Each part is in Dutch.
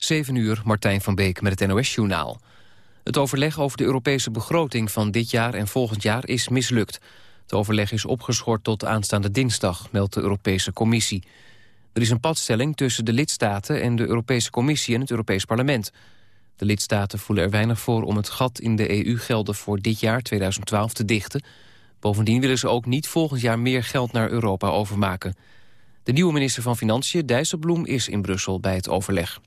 7 uur, Martijn van Beek met het NOS-journaal. Het overleg over de Europese begroting van dit jaar en volgend jaar is mislukt. Het overleg is opgeschort tot aanstaande dinsdag, meldt de Europese Commissie. Er is een padstelling tussen de lidstaten en de Europese Commissie en het Europees Parlement. De lidstaten voelen er weinig voor om het gat in de EU-gelden voor dit jaar 2012 te dichten. Bovendien willen ze ook niet volgend jaar meer geld naar Europa overmaken. De nieuwe minister van Financiën, Dijsselbloem, is in Brussel bij het overleg.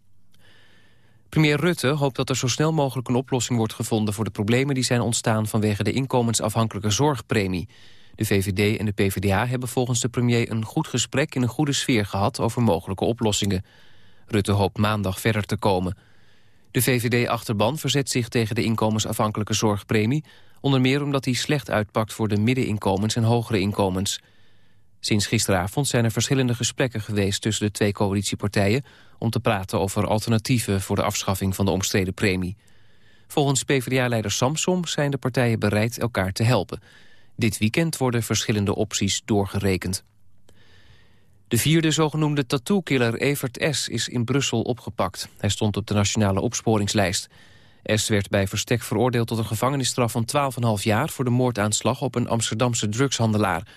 Premier Rutte hoopt dat er zo snel mogelijk een oplossing wordt gevonden... voor de problemen die zijn ontstaan vanwege de inkomensafhankelijke zorgpremie. De VVD en de PvdA hebben volgens de premier een goed gesprek... in een goede sfeer gehad over mogelijke oplossingen. Rutte hoopt maandag verder te komen. De VVD-achterban verzet zich tegen de inkomensafhankelijke zorgpremie... onder meer omdat die slecht uitpakt voor de middeninkomens en hogere inkomens... Sinds gisteravond zijn er verschillende gesprekken geweest tussen de twee coalitiepartijen om te praten over alternatieven voor de afschaffing van de omstreden premie. Volgens PvdA-leider Samsom zijn de partijen bereid elkaar te helpen. Dit weekend worden verschillende opties doorgerekend. De vierde zogenoemde tattoo-killer Evert S. is in Brussel opgepakt. Hij stond op de nationale opsporingslijst. S. werd bij verstek veroordeeld tot een gevangenisstraf van 12,5 jaar... voor de moordaanslag op een Amsterdamse drugshandelaar.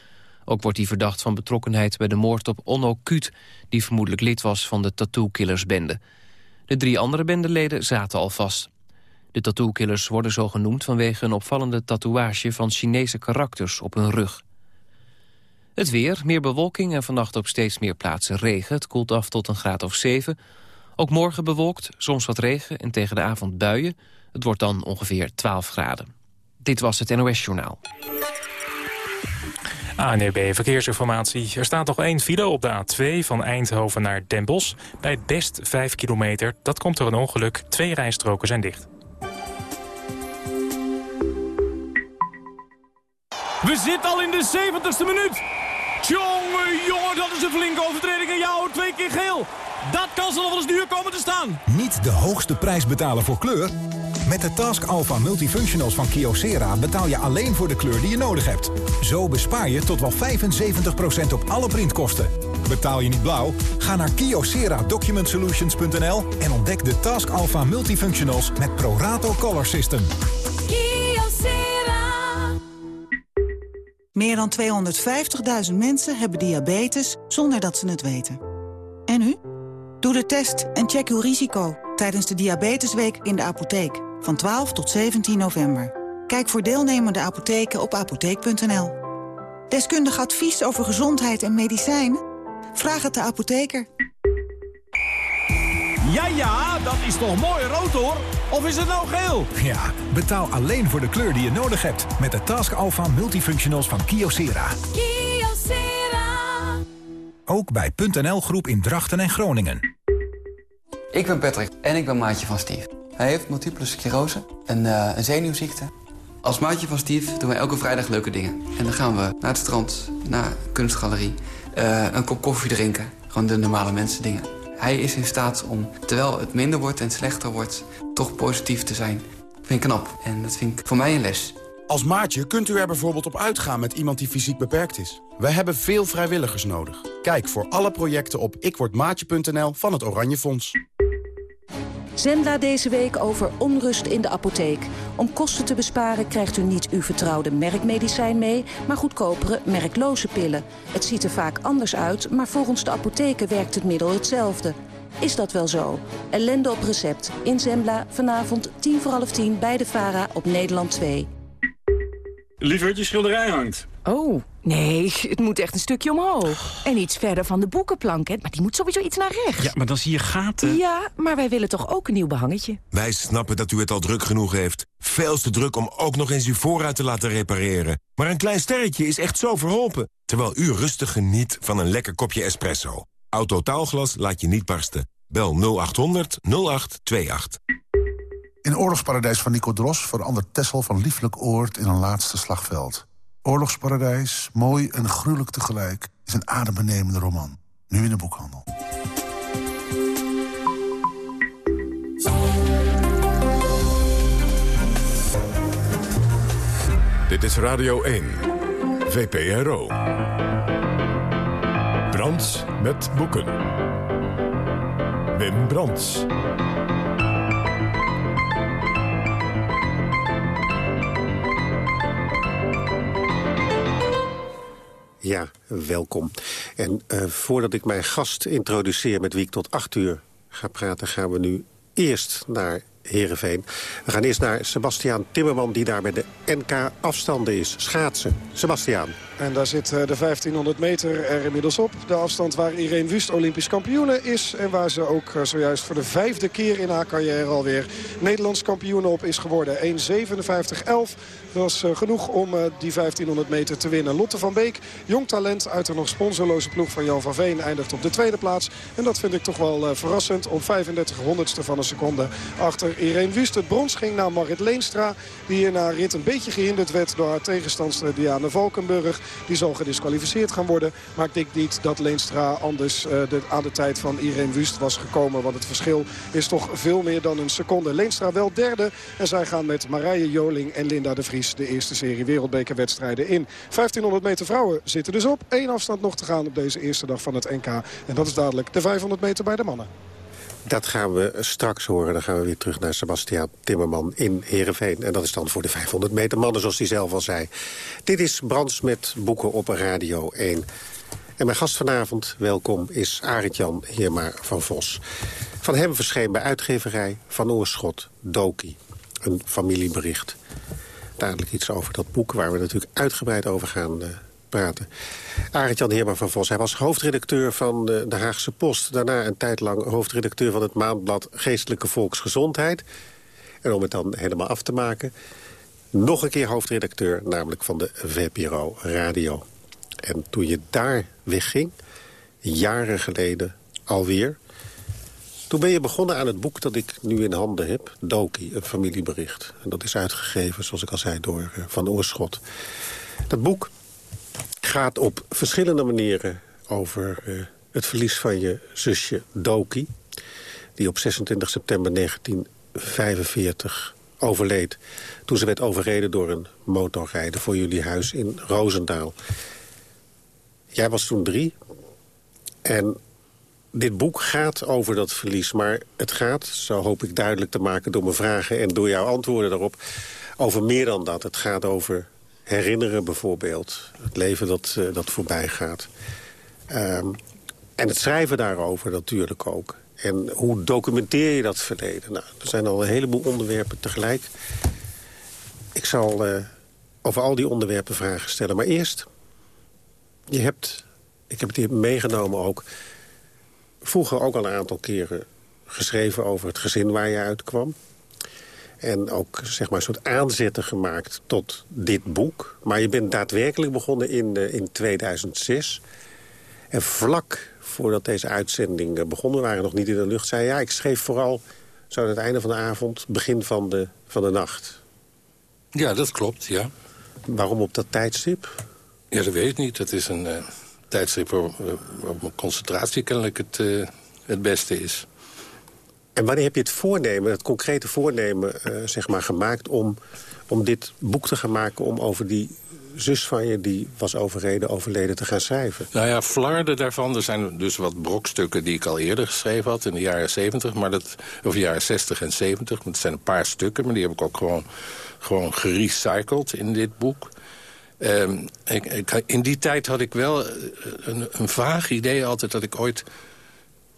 Ook wordt hij verdacht van betrokkenheid bij de moord op Onno Kuut... die vermoedelijk lid was van de tattoo-killersbende. De drie andere bendeleden zaten al vast. De tattoo-killers worden zo genoemd vanwege een opvallende tatoeage... van Chinese karakters op hun rug. Het weer, meer bewolking en vannacht op steeds meer plaatsen regen. Het koelt af tot een graad of 7. Ook morgen bewolkt, soms wat regen en tegen de avond buien. Het wordt dan ongeveer 12 graden. Dit was het NOS Journaal. ANEB Verkeersinformatie. Er staat nog één file op de A2 van Eindhoven naar Den Bosch. Bij Best 5 kilometer. Dat komt door een ongeluk. Twee rijstroken zijn dicht. We zitten al in de 70ste minuut. Jongen, dat is een flinke overtreding. En jou twee keer geel. Dat kan ze nog wel eens duur komen te staan. Niet de hoogste prijs betalen voor kleur... Met de Task Alpha Multifunctionals van Kyocera betaal je alleen voor de kleur die je nodig hebt. Zo bespaar je tot wel 75% op alle printkosten. Betaal je niet blauw? Ga naar kyocera-document-solutions.nl en ontdek de Task Alpha Multifunctionals met Prorato Color System. Kyocera. Meer dan 250.000 mensen hebben diabetes zonder dat ze het weten. En u? Doe de test en check uw risico tijdens de Diabetesweek in de apotheek van 12 tot 17 november. Kijk voor deelnemende apotheken op apotheek.nl. Deskundig advies over gezondheid en medicijnen? Vraag het de apotheker. Ja, ja, dat is toch mooi rood hoor? Of is het nou geel? Ja, betaal alleen voor de kleur die je nodig hebt. Met de Task Alpha Multifunctionals van Kyocera. Kyocera. Ook bij .nl Groep in Drachten en Groningen. Ik ben Patrick en ik ben maatje van Steve. Hij heeft multiple sclerose, een, uh, een zenuwziekte. Als maatje van Steve doen wij elke vrijdag leuke dingen. En dan gaan we naar het strand, naar een kunstgalerie, uh, een kop koffie drinken. Gewoon de normale mensen dingen. Hij is in staat om, terwijl het minder wordt en slechter wordt... toch positief te zijn. Dat vind ik knap en dat vind ik voor mij een les. Als maatje kunt u er bijvoorbeeld op uitgaan met iemand die fysiek beperkt is. Wij hebben veel vrijwilligers nodig. Kijk voor alle projecten op ikwordmaatje.nl van het Oranje Fonds. Zembla deze week over onrust in de apotheek. Om kosten te besparen krijgt u niet uw vertrouwde merkmedicijn mee... maar goedkopere, merkloze pillen. Het ziet er vaak anders uit, maar volgens de apotheken werkt het middel hetzelfde. Is dat wel zo? Ellende op recept. In Zembla, vanavond tien voor half tien bij de VARA op Nederland 2. Lieverd, je schilderij hangt. Oh, nee, het moet echt een stukje omhoog. En iets verder van de boekenplank, hè? maar die moet sowieso iets naar rechts. Ja, maar dan zie je gaten. Ja, maar wij willen toch ook een nieuw behangetje? Wij snappen dat u het al druk genoeg heeft. Veel te druk om ook nog eens uw voorruit te laten repareren. Maar een klein sterretje is echt zo verholpen. Terwijl u rustig geniet van een lekker kopje espresso. Autotaalglas laat je niet barsten. Bel 0800 0828. In Oorlogsparadijs van Nico Dros verandert Tessel van lieflijk oord in een laatste slagveld. Oorlogsparadijs, mooi en gruwelijk tegelijk, is een adembenemende roman. Nu in de boekhandel. Dit is Radio 1, VPRO. Brands met boeken. Wim Brands. Ja, welkom. En uh, voordat ik mijn gast introduceer met wie ik tot acht uur ga praten... gaan we nu eerst naar Heerenveen. We gaan eerst naar Sebastiaan Timmerman, die daar bij de NK-afstanden is. Schaatsen. Sebastiaan. En daar zit eh, de 1500 meter er inmiddels op. De afstand waar Irene Wust Olympisch kampioene is. En waar ze ook eh, zojuist voor de vijfde keer in haar carrière alweer Nederlands kampioene op is geworden. 1.57.11 was eh, genoeg om die 1500 meter te winnen. Lotte van Beek, jong talent uit de nog sponsorloze ploeg van Jan van Veen, eindigt op de tweede plaats. En dat vind ik toch wel verrassend. Op 35 honderdste van een seconde achter Irene Wust. Het brons ging naar Marit Leenstra. Die in haar rit een beetje gehinderd werd door haar tegenstandster Diana Valkenburg. Die zal gedisqualificeerd gaan worden. Maar ik denk niet dat Leenstra anders uh, de, aan de tijd van Irene Wust was gekomen. Want het verschil is toch veel meer dan een seconde. Leenstra wel derde. En zij gaan met Marije Joling en Linda de Vries de eerste serie wereldbekerwedstrijden in. 1500 meter vrouwen zitten dus op. Eén afstand nog te gaan op deze eerste dag van het NK. En dat is dadelijk de 500 meter bij de mannen. Dat gaan we straks horen. Dan gaan we weer terug naar Sebastiaan Timmerman in Heerenveen. En dat is dan voor de 500 meter mannen, zoals hij zelf al zei. Dit is Brands met Boeken op Radio 1. En mijn gast vanavond, welkom, is Arend-Jan Heerma van Vos. Van hem verscheen bij uitgeverij Van Oorschot Doki. Een familiebericht. Dadelijk iets over dat boek waar we natuurlijk uitgebreid over gaan uh, praten. Arend-Jan Heerman van Vos, hij was hoofdredacteur van de, Haagse Post. Daarna een tijd lang hoofdredacteur van het maandblad Geestelijke Volksgezondheid. En om het dan helemaal af te maken... nog een keer hoofdredacteur, namelijk van de VPRO Radio. En toen je daar wegging, jaren geleden alweer... Toen ben je begonnen aan het boek dat ik nu in handen heb. Doki, een familiebericht. En dat is uitgegeven, zoals ik al zei, door uh, Van Oorschot. Dat boek gaat op verschillende manieren over uh, het verlies van je zusje Doki... die op 26 september 1945 overleed... toen ze werd overreden door een motorrijder voor jullie huis in Roosendaal. Jij was toen drie en dit boek gaat over dat verlies. Maar het gaat, zo hoop ik duidelijk te maken door mijn vragen... en door jouw antwoorden daarop, over meer dan dat. Het gaat over herinneren bijvoorbeeld. Het leven dat, uh, dat voorbij gaat. Um, en het schrijven daarover natuurlijk ook. En hoe documenteer je dat verleden? Nou, er zijn al een heleboel onderwerpen tegelijk. Ik zal uh, over al die onderwerpen vragen stellen. Maar eerst, je hebt, ik heb het hier meegenomen ook... vroeger ook al een aantal keren geschreven over het gezin waar je uitkwam. En ook zeg maar, een soort aanzetten gemaakt tot dit boek. Maar je bent daadwerkelijk begonnen in, uh, in 2006. En vlak voordat deze uitzending uh, begonnen, waren nog niet in de lucht... zei ja, ik schreef vooral zo aan het einde van de avond, begin van de, van de nacht. Ja, dat klopt, ja. Waarom op dat tijdstip? Ja, dat weet ik niet. Dat is een uh, tijdstip waar, waar concentratie kennelijk het, uh, het beste is. En wanneer heb je het voornemen, het concrete voornemen uh, zeg maar, gemaakt... Om, om dit boek te gaan maken, om over die zus van je... die was overreden, overleden, te gaan schrijven? Nou ja, flarden daarvan. Er zijn dus wat brokstukken die ik al eerder geschreven had... in de jaren 70, maar dat, of de jaren 60 en 70. Maar het zijn een paar stukken, maar die heb ik ook gewoon, gewoon gerecycled in dit boek. Um, ik, in die tijd had ik wel een, een vaag idee altijd dat ik ooit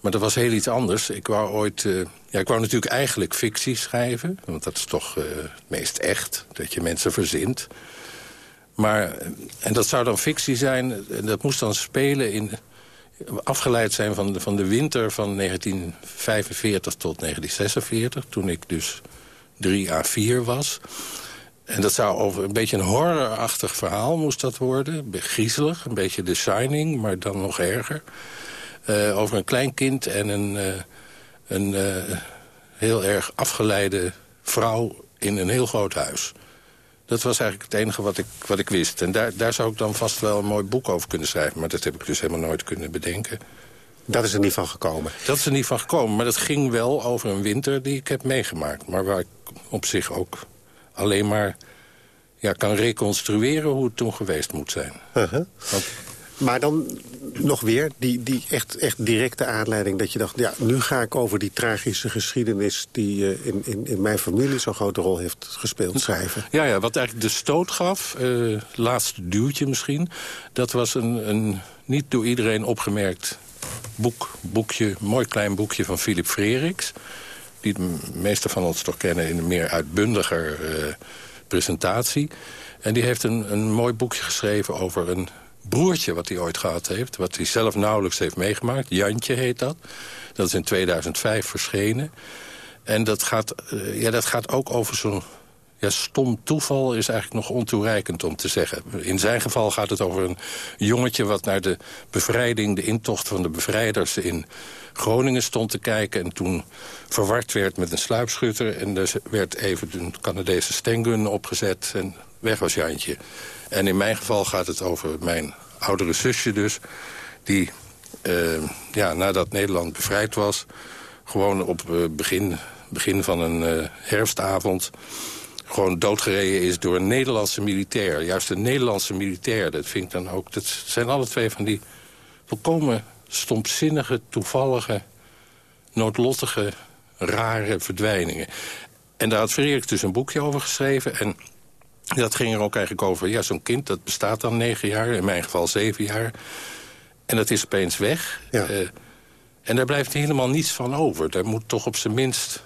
maar dat was heel iets anders. Ik wou ooit... Uh, ja, ik wou natuurlijk eigenlijk fictie schrijven. Want dat is toch uh, het meest echt. Dat je mensen verzint. Maar, eh, en dat zou dan fictie zijn. En dat moest dan spelen in... Afgeleid zijn van de, van de winter van 1945 tot 1946. Toen ik dus 3 à 4 was. En dat zou over een beetje een horrorachtig verhaal moest dat worden. Griezelig, een beetje The Shining, maar dan nog erger. Uh, over een klein kind en een, uh, een uh, heel erg afgeleide vrouw in een heel groot huis. Dat was eigenlijk het enige wat ik, wat ik wist. En daar, daar zou ik dan vast wel een mooi boek over kunnen schrijven. Maar dat heb ik dus helemaal nooit kunnen bedenken. Dat is er niet van gekomen? Dat is er niet van gekomen. Maar dat ging wel over een winter die ik heb meegemaakt. Maar waar ik op zich ook alleen maar ja, kan reconstrueren hoe het toen geweest moet zijn. -huh. Want, Maar dan nog weer die, die echt, echt directe aanleiding dat je dacht... ja, nu ga ik over die tragische geschiedenis... die uh, in, in, in mijn familie zo'n grote rol heeft gespeeld, schrijven. Ja, ja wat eigenlijk de stoot gaf, uh, laatste duwtje misschien... dat was een, een niet door iedereen opgemerkt boek, boekje, mooi klein boekje van Philip Freriks... die de meeste van ons toch kennen in een meer uitbundiger uh, presentatie. En die heeft een, een mooi boekje geschreven over een broertje wat hij ooit gehad heeft. Wat hij zelf nauwelijks heeft meegemaakt. Jantje heet dat. Dat is in 2005 verschenen. En dat gaat, uh, ja, dat gaat ook over zo'n ja, stom toeval is eigenlijk nog ontoereikend om te zeggen. In zijn geval gaat het over een jongetje wat naar de bevrijding... de intocht van de bevrijders in Groningen stond te kijken... en toen verward werd met een sluipschutter... en er werd even een Canadese stengun opgezet en weg was Jantje. En in mijn geval gaat het over mijn oudere zusje dus... die uh, ja, nadat Nederland bevrijd was... gewoon op uh, begin, begin van een uh, herfstavond gewoon doodgereden is door een Nederlandse militair. Juist een Nederlandse militair, dat vind ik dan ook... dat zijn alle twee van die volkomen stompzinnige, toevallige... noodlottige, rare verdwijningen. En daar had Frederik dus een boekje over geschreven... en dat ging er ook eigenlijk over, ja, zo'n kind, dat bestaat dan negen jaar... in mijn geval zeven jaar, en dat is opeens weg... Ja. Uh, en daar blijft helemaal niets van over. Daar moet toch op zijn minst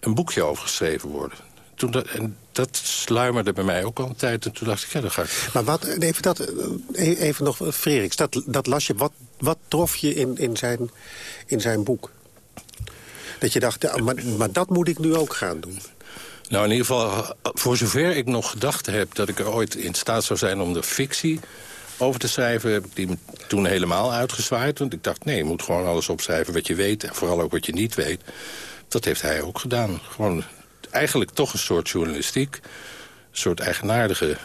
een boekje over geschreven worden toen dat, en dat sluimerde bij mij ook al een tijd. En toen dacht ik, ja, dat ga ik... Maar wat, even, dat, even nog, Freriks, dat, dat las je. Wat, wat trof je in, in, zijn, in zijn boek? Dat je dacht, ja, maar, maar dat moet ik nu ook gaan doen. Nou, in ieder geval, voor zover ik nog gedacht heb... dat ik er ooit in staat zou zijn om de fictie over te schrijven... heb ik die toen helemaal uitgezwaaid. Want ik dacht, nee, je moet gewoon alles opschrijven wat je weet... en vooral ook wat je niet weet. Dat heeft hij ook gedaan. Gewoon eigenlijk toch een soort journalistiek. Een soort eigenaardige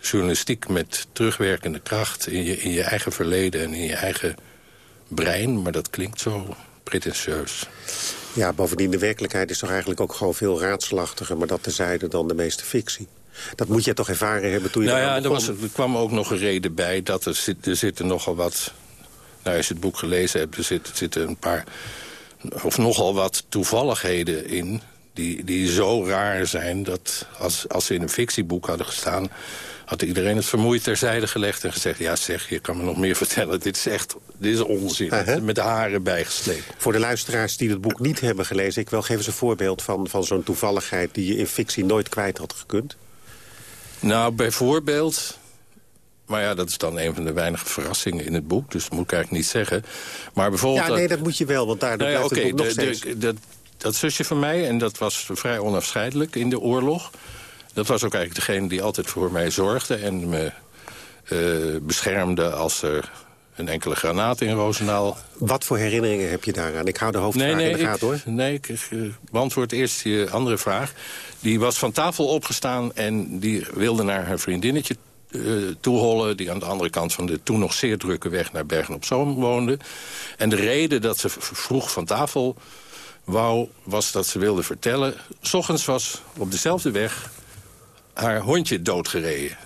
journalistiek met terugwerkende kracht... in je, in je eigen verleden en in je eigen brein. Maar dat klinkt zo pretentieus. Ja, bovendien de werkelijkheid is toch eigenlijk ook gewoon veel raadselachtiger... maar dat tezijde dan de meeste fictie. Dat moet je toch ervaren hebben toen je nou ja, er, was, er kwam ook nog een reden bij dat er, zit, er zitten nogal wat... Nou, als je het boek gelezen hebt, er zitten, zitten een paar... of nogal wat toevalligheden in die, die zo raar zijn dat als, als ze in een fictieboek hadden gestaan... had iedereen het vermoeid terzijde gelegd en gezegd... ja zeg, je kan me nog meer vertellen, dit is echt dit is onzin. Uh -huh. Met de haren bijgesleept. Voor de luisteraars die het boek niet hebben gelezen... ik wil geven eens een voorbeeld van, van zo'n toevalligheid... die je in fictie nooit kwijt had gekund. Nou, bijvoorbeeld... Maar ja, dat is dan een van de weinige verrassingen in het boek. Dus dat moet ik eigenlijk niet zeggen. Maar bijvoorbeeld... Ja, nee, dat moet je wel, want daar nou ja, blijft okay, het boek nog de, steeds... De, de, dat zusje van mij, en dat was vrij onafscheidelijk in de oorlog... dat was ook eigenlijk degene die altijd voor mij zorgde... en me uh, beschermde als er een enkele granaat in Roosendaal... Wat voor herinneringen heb je daaraan? Ik hou de hoofdvraag nee, nee, in de gaten, hoor. Nee, ik uh, beantwoord eerst je andere vraag. Die was van tafel opgestaan en die wilde naar haar vriendinnetje uh, toehollen... die aan de andere kant van de toen nog zeer drukke weg naar Bergen-op-Zoom woonde. En de reden dat ze vroeg van tafel wou, was dat ze wilde vertellen... S ochtends was op dezelfde weg haar hondje doodgereden.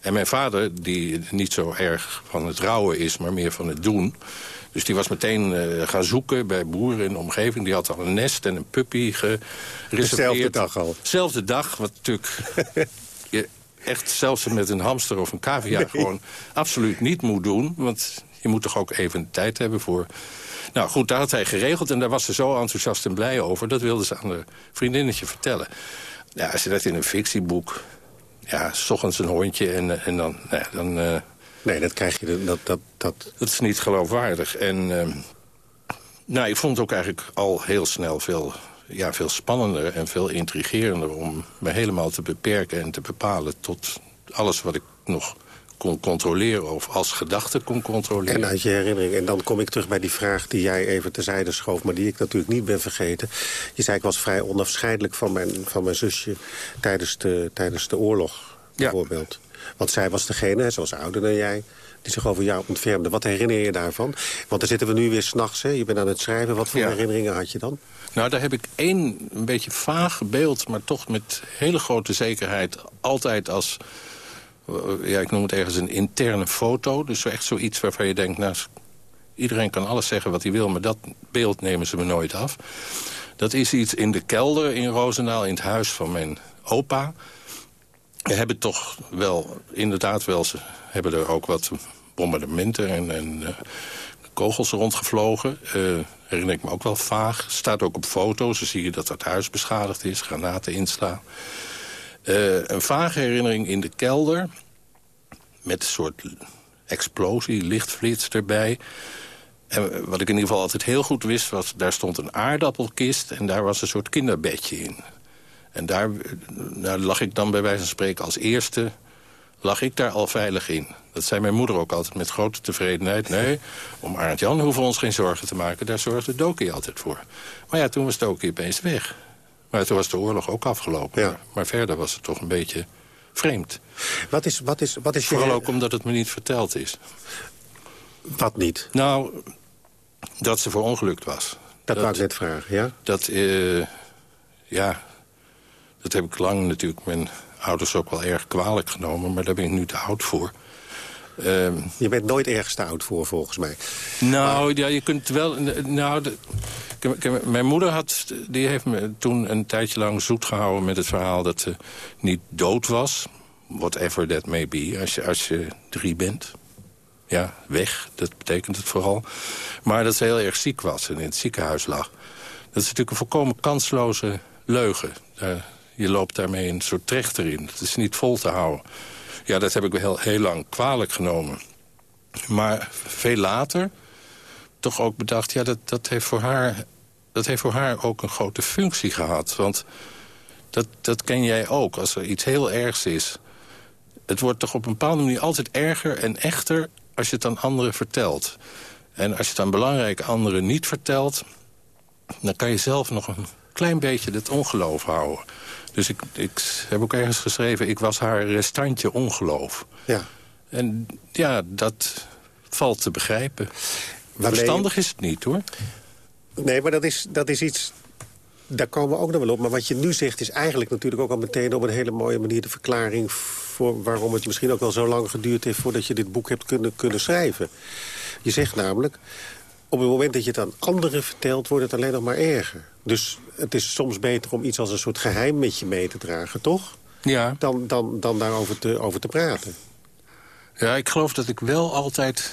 En mijn vader, die niet zo erg van het rouwen is, maar meer van het doen... dus die was meteen uh, gaan zoeken bij boeren in de omgeving. Die had al een nest en een puppy gereserveerd. Dezelfde dag al? Zelfde dag, wat natuurlijk... je echt zelfs met een hamster of een cavia nee. gewoon absoluut niet moet doen. Want je moet toch ook even tijd hebben voor nou goed, daar had hij geregeld en daar was ze zo enthousiast en blij over. Dat wilde ze aan haar vriendinnetje vertellen. Ja, als je dat in een fictieboek... Ja, s ochtends een hondje en, en dan... Nou ja, dan uh, nee, dat krijg je... Dat, dat, dat... dat is niet geloofwaardig. En uh, nou, ik vond het ook eigenlijk al heel snel veel, ja, veel spannender... en veel intrigerender om me helemaal te beperken en te bepalen... tot alles wat ik nog kon controleren of als gedachte kon controleren. En uit je herinnering. En dan kom ik terug bij die vraag die jij even terzijde schoof... maar die ik natuurlijk niet ben vergeten. Je zei ik was vrij onafscheidelijk van mijn, van mijn zusje tijdens de, tijdens de oorlog, bijvoorbeeld. Ja. Want zij was degene, zoals ouder dan jij die zich over jou ontfermde. Wat herinner je daarvan? Want dan zitten we nu weer s'nachts, je bent aan het schrijven. Wat voor ja. herinneringen had je dan? Nou, daar heb ik één een beetje vaag beeld... maar toch met hele grote zekerheid altijd als ja, ik noem het ergens een interne foto. Dus echt zoiets waarvan je denkt... Nou, iedereen kan alles zeggen wat hij wil... maar dat beeld nemen ze me nooit af. Dat is iets in de kelder in Roosendaal, in het huis van mijn opa. We hebben toch wel, inderdaad wel... ze hebben er ook wat bombardementen en, en uh, kogels rondgevlogen. Uh, herinner ik me ook wel vaag. Staat ook op foto's. Dan zie je dat het huis beschadigd is, granaten inslaan. Uh, een vage herinnering in de kelder. Met een soort explosie, lichtvlits erbij. En wat ik in ieder geval altijd heel goed wist... was daar stond een aardappelkist en daar was een soort kinderbedje in. En daar, daar lag ik dan bij wijze van spreken als eerste... lag ik daar al veilig in. Dat zei mijn moeder ook altijd met grote tevredenheid. Nee, om Arend Jan hoeven we ons geen zorgen te maken. Daar zorgde Doki altijd voor. Maar ja, toen was Doki opeens weg. Maar toen was de oorlog ook afgelopen. Ja. Maar verder was het toch een beetje vreemd. Wat is, wat is, wat is Vooral je... ook omdat het me niet verteld is. Wat niet? Nou, dat ze verongelukt was. Dat, dat wou ik net vragen, ja? Dat, uh, ja, dat heb ik lang natuurlijk mijn ouders ook wel erg kwalijk genomen... maar daar ben ik nu te oud voor. Uh, je bent nooit ergens te oud voor, volgens mij. Nou, ja, je kunt wel... Nou, de, mijn moeder had, die heeft me toen een tijdje lang zoet gehouden... met het verhaal dat ze niet dood was. Whatever that may be, als je, als je drie bent. Ja, weg, dat betekent het vooral. Maar dat ze heel erg ziek was en in het ziekenhuis lag. Dat is natuurlijk een volkomen kansloze leugen. je loopt daarmee een soort trechter in. Het is niet vol te houden. Ja, dat heb ik heel, heel lang kwalijk genomen. Maar veel later toch ook bedacht... ja, dat, dat, heeft voor haar, dat heeft voor haar ook een grote functie gehad. Want dat, dat ken jij ook. Als er iets heel ergs is... het wordt toch op een bepaalde manier altijd erger en echter... als je het aan anderen vertelt. En als je het aan belangrijke anderen niet vertelt... dan kan je zelf nog een klein beetje het ongeloof houden. Dus ik, ik heb ook ergens geschreven... ik was haar restantje ongeloof. Ja. En ja, dat valt te begrijpen. Verstandig is het niet, hoor. Nee, maar dat is, dat is iets... Daar komen we ook nog wel op. Maar wat je nu zegt is eigenlijk natuurlijk ook al meteen... op een hele mooie manier de verklaring... voor waarom het misschien ook wel zo lang geduurd heeft... voordat je dit boek hebt kunnen, kunnen schrijven. Je zegt namelijk... op het moment dat je het aan anderen vertelt... wordt het alleen nog maar erger. Dus het is soms beter om iets als een soort geheim met je mee te dragen, toch? Ja. Dan, dan, dan daarover te, over te praten. Ja, ik geloof dat ik wel altijd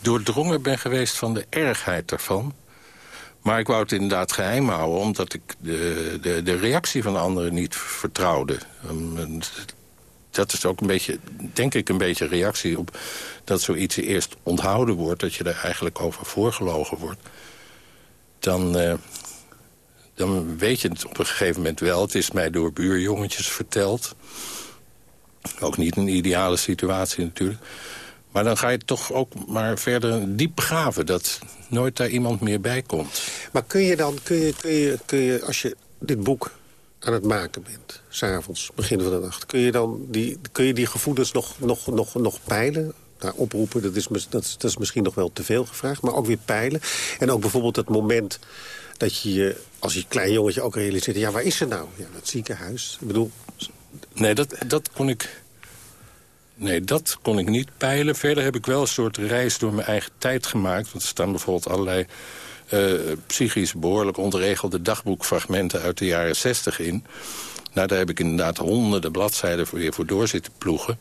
doordrongen ben geweest van de ergheid daarvan. Maar ik wou het inderdaad geheim houden... omdat ik de, de, de reactie van anderen niet vertrouwde. Dat is ook een beetje, denk ik, een beetje reactie op... dat zoiets eerst onthouden wordt... dat je er eigenlijk over voorgelogen wordt. Dan, uh, dan weet je het op een gegeven moment wel. Het is mij door buurjongetjes verteld. Ook niet een ideale situatie natuurlijk. Maar dan ga je toch ook maar verder diep graven... dat nooit daar iemand meer bij komt. Maar kun je dan, kun je, kun je, kun je als je dit boek aan het maken bent... s'avonds, begin van de nacht... kun je dan die, kun je die gevoelens nog, nog, nog, nog peilen? Nou, oproepen, dat is, dat, is, misschien nog wel te veel gevraagd... maar ook weer peilen. En ook bijvoorbeeld het moment dat je als je klein jongetje ook realiseert... ja, waar is ze nou? Ja, dat ziekenhuis. Ik bedoel... Nee, dat, dat kon ik... Nee, dat kon ik niet peilen. Verder heb ik wel een soort reis door mijn eigen tijd gemaakt. Want er staan bijvoorbeeld allerlei psychisch behoorlijk ontregelde dagboekfragmenten uit de jaren zestig in. Nou, daar heb ik inderdaad honderden bladzijden voor, weer voor door zitten ploegen.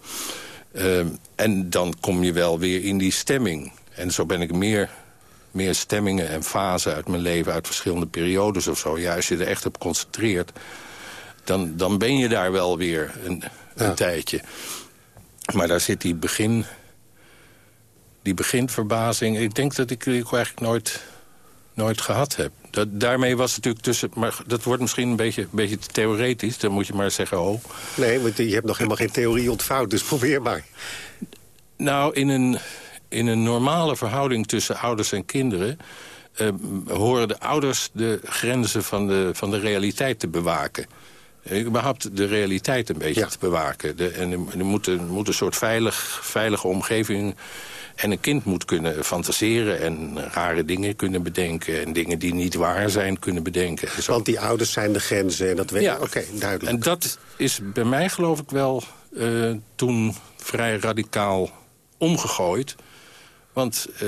Uh, en dan kom je wel weer in die stemming. En zo ben ik meer meer stemmingen en fasen uit mijn leven... uit verschillende periodes of zo. Ja, als je er echt op concentreert... dan, dan ben je daar wel weer een, een tijdje. Maar daar zit die begin... die beginverbazing... ik denk dat ik die eigenlijk nooit, nooit gehad heb. Dat, daarmee was het natuurlijk tussen... maar dat wordt misschien een beetje, een beetje te theoretisch. Dan moet je maar zeggen, oh... Nee, want je hebt nog helemaal geen theorie ontvouwd, dus probeer maar. Nou, in een in een normale verhouding tussen ouders en kinderen... Uh, horen de ouders de grenzen van de, van de realiteit te bewaken. Uh, überhaupt de realiteit een beetje te bewaken. De, en er, moet, een, moet een soort veilig, veilige omgeving... En een kind moet kunnen fantaseren en rare dingen kunnen bedenken... en dingen die niet waar zijn kunnen bedenken. Want die ouders zijn de grenzen en dat weet ja. Oké, duidelijk. En dat is bij mij geloof ik wel eh, toen vrij radicaal omgegooid. Want eh,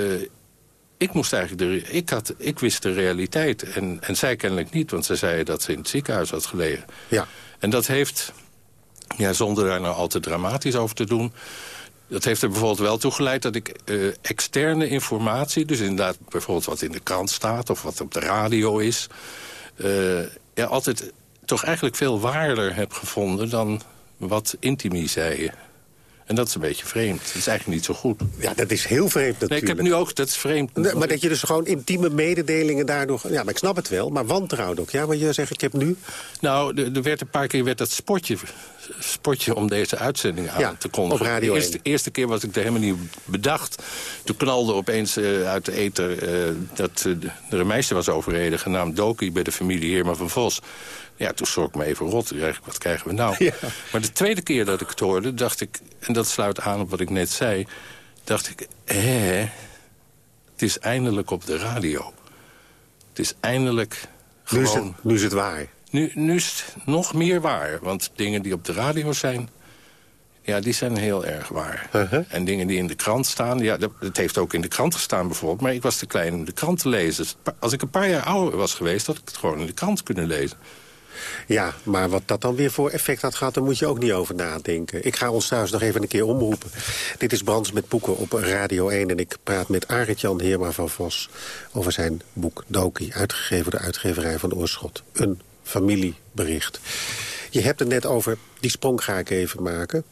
ik moest eigenlijk de, ik, had, ik wist de realiteit. En, en zij kennelijk niet, want ze zei dat ze in het ziekenhuis had gelegen. Ja. En dat heeft, ja, zonder daar nou al te dramatisch over te doen... dat heeft er bijvoorbeeld wel toe geleid dat ik eh, externe informatie... dus inderdaad bijvoorbeeld wat in de krant staat of wat op de radio is... eh, ja, altijd toch eigenlijk veel waarder heb gevonden... dan wat Intimi zei. En dat is een beetje vreemd. Dat is eigenlijk niet zo goed. Ja, dat is heel vreemd natuurlijk. Nee, ik heb nu ook, dat is vreemd. Nee, maar dat je dus gewoon intieme mededelingen daardoor... Ja, maar ik snap het wel, maar wantrouwd ook. Ja, maar je zegt, ik heb nu... Nou, er er werd een paar keer werd dat spotje, spotje om deze uitzending aan Ja, te kondigen. op Radio de eerste, 1. eerste keer was ik er helemaal niet bedacht. Toen knalde opeens eh, uit de ether eh, dat eh, er een meisje was overreden... genaamd Doki bij de familie Heerma van Vos. Ja, toen schrok ik me even rot. Toen dacht ik, Wat krijgen we nou? Ja. Maar de tweede keer dat ik het hoorde, dacht ik... en dat sluit aan op wat ik net zei... dacht ik, hé, het is eindelijk op de radio. Het is eindelijk Nu is, gewoon... het, nu is het waar. Nu, nu is het nog meer waar. Want dingen die op de radio zijn... Ja, die zijn heel erg waar. Uh-huh. En dingen die in de krant staan... Ja, dat, dat heeft ook in de krant gestaan bijvoorbeeld. Maar ik was te klein om de krant te lezen. Als ik een paar jaar ouder was geweest... had ik het gewoon in de krant kunnen lezen. Ja, maar wat dat dan weer voor effect had gehad... daar moet je ook niet over nadenken. Ik ga ons thuis nog even een keer omroepen. Dit is Brands met Boeken op Radio 1... en ik praat met Arend-Jan Heerma van Vos... over zijn boek Doki, uitgegeven door de uitgeverij van Oorschot. Een familiebericht. Je hebt het net over, die sprong ga ik even maken...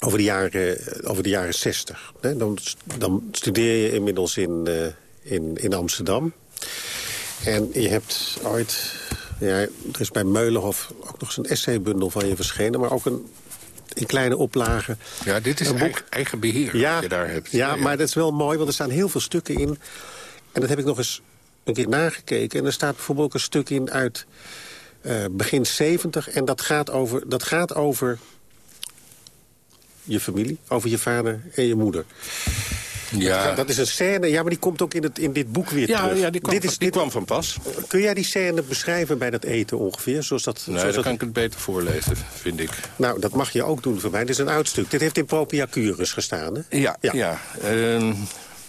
over de jaren, over de jaren 60. Hè? Dan, dan studeer je inmiddels in, eh, in, in Amsterdam... En je hebt ooit... Ja, er is bij Meulenhof ook nog eens een essaybundel van je verschenen... maar ook een, in kleine oplagen. Ja, dit is Een boek. eigen, eigen beheer Ja, wat je daar hebt. ja, maar dat is wel mooi, want er staan heel veel stukken in. En dat heb ik nog eens een keer nagekeken. En er staat bijvoorbeeld ook een stuk in uit eh, begin 70. En dat gaat, over, dat gaat over je familie, over je vader en je moeder. Ja. Dat is een scène, ja, maar die komt ook in, het, in dit boek weer Ja, terug. ja die, kwam, dit is, die dit, kwam van pas. kun jij die scène beschrijven bij dat eten ongeveer? Zoals dat, Nee, zoals dan dat- kan ik het beter voorlezen, vind ik. Nou, dat mag je ook doen voor mij. Dit is een uitstuk. Dit heeft in Propia Curus gestaan, hè? Ja, ja. Ehm,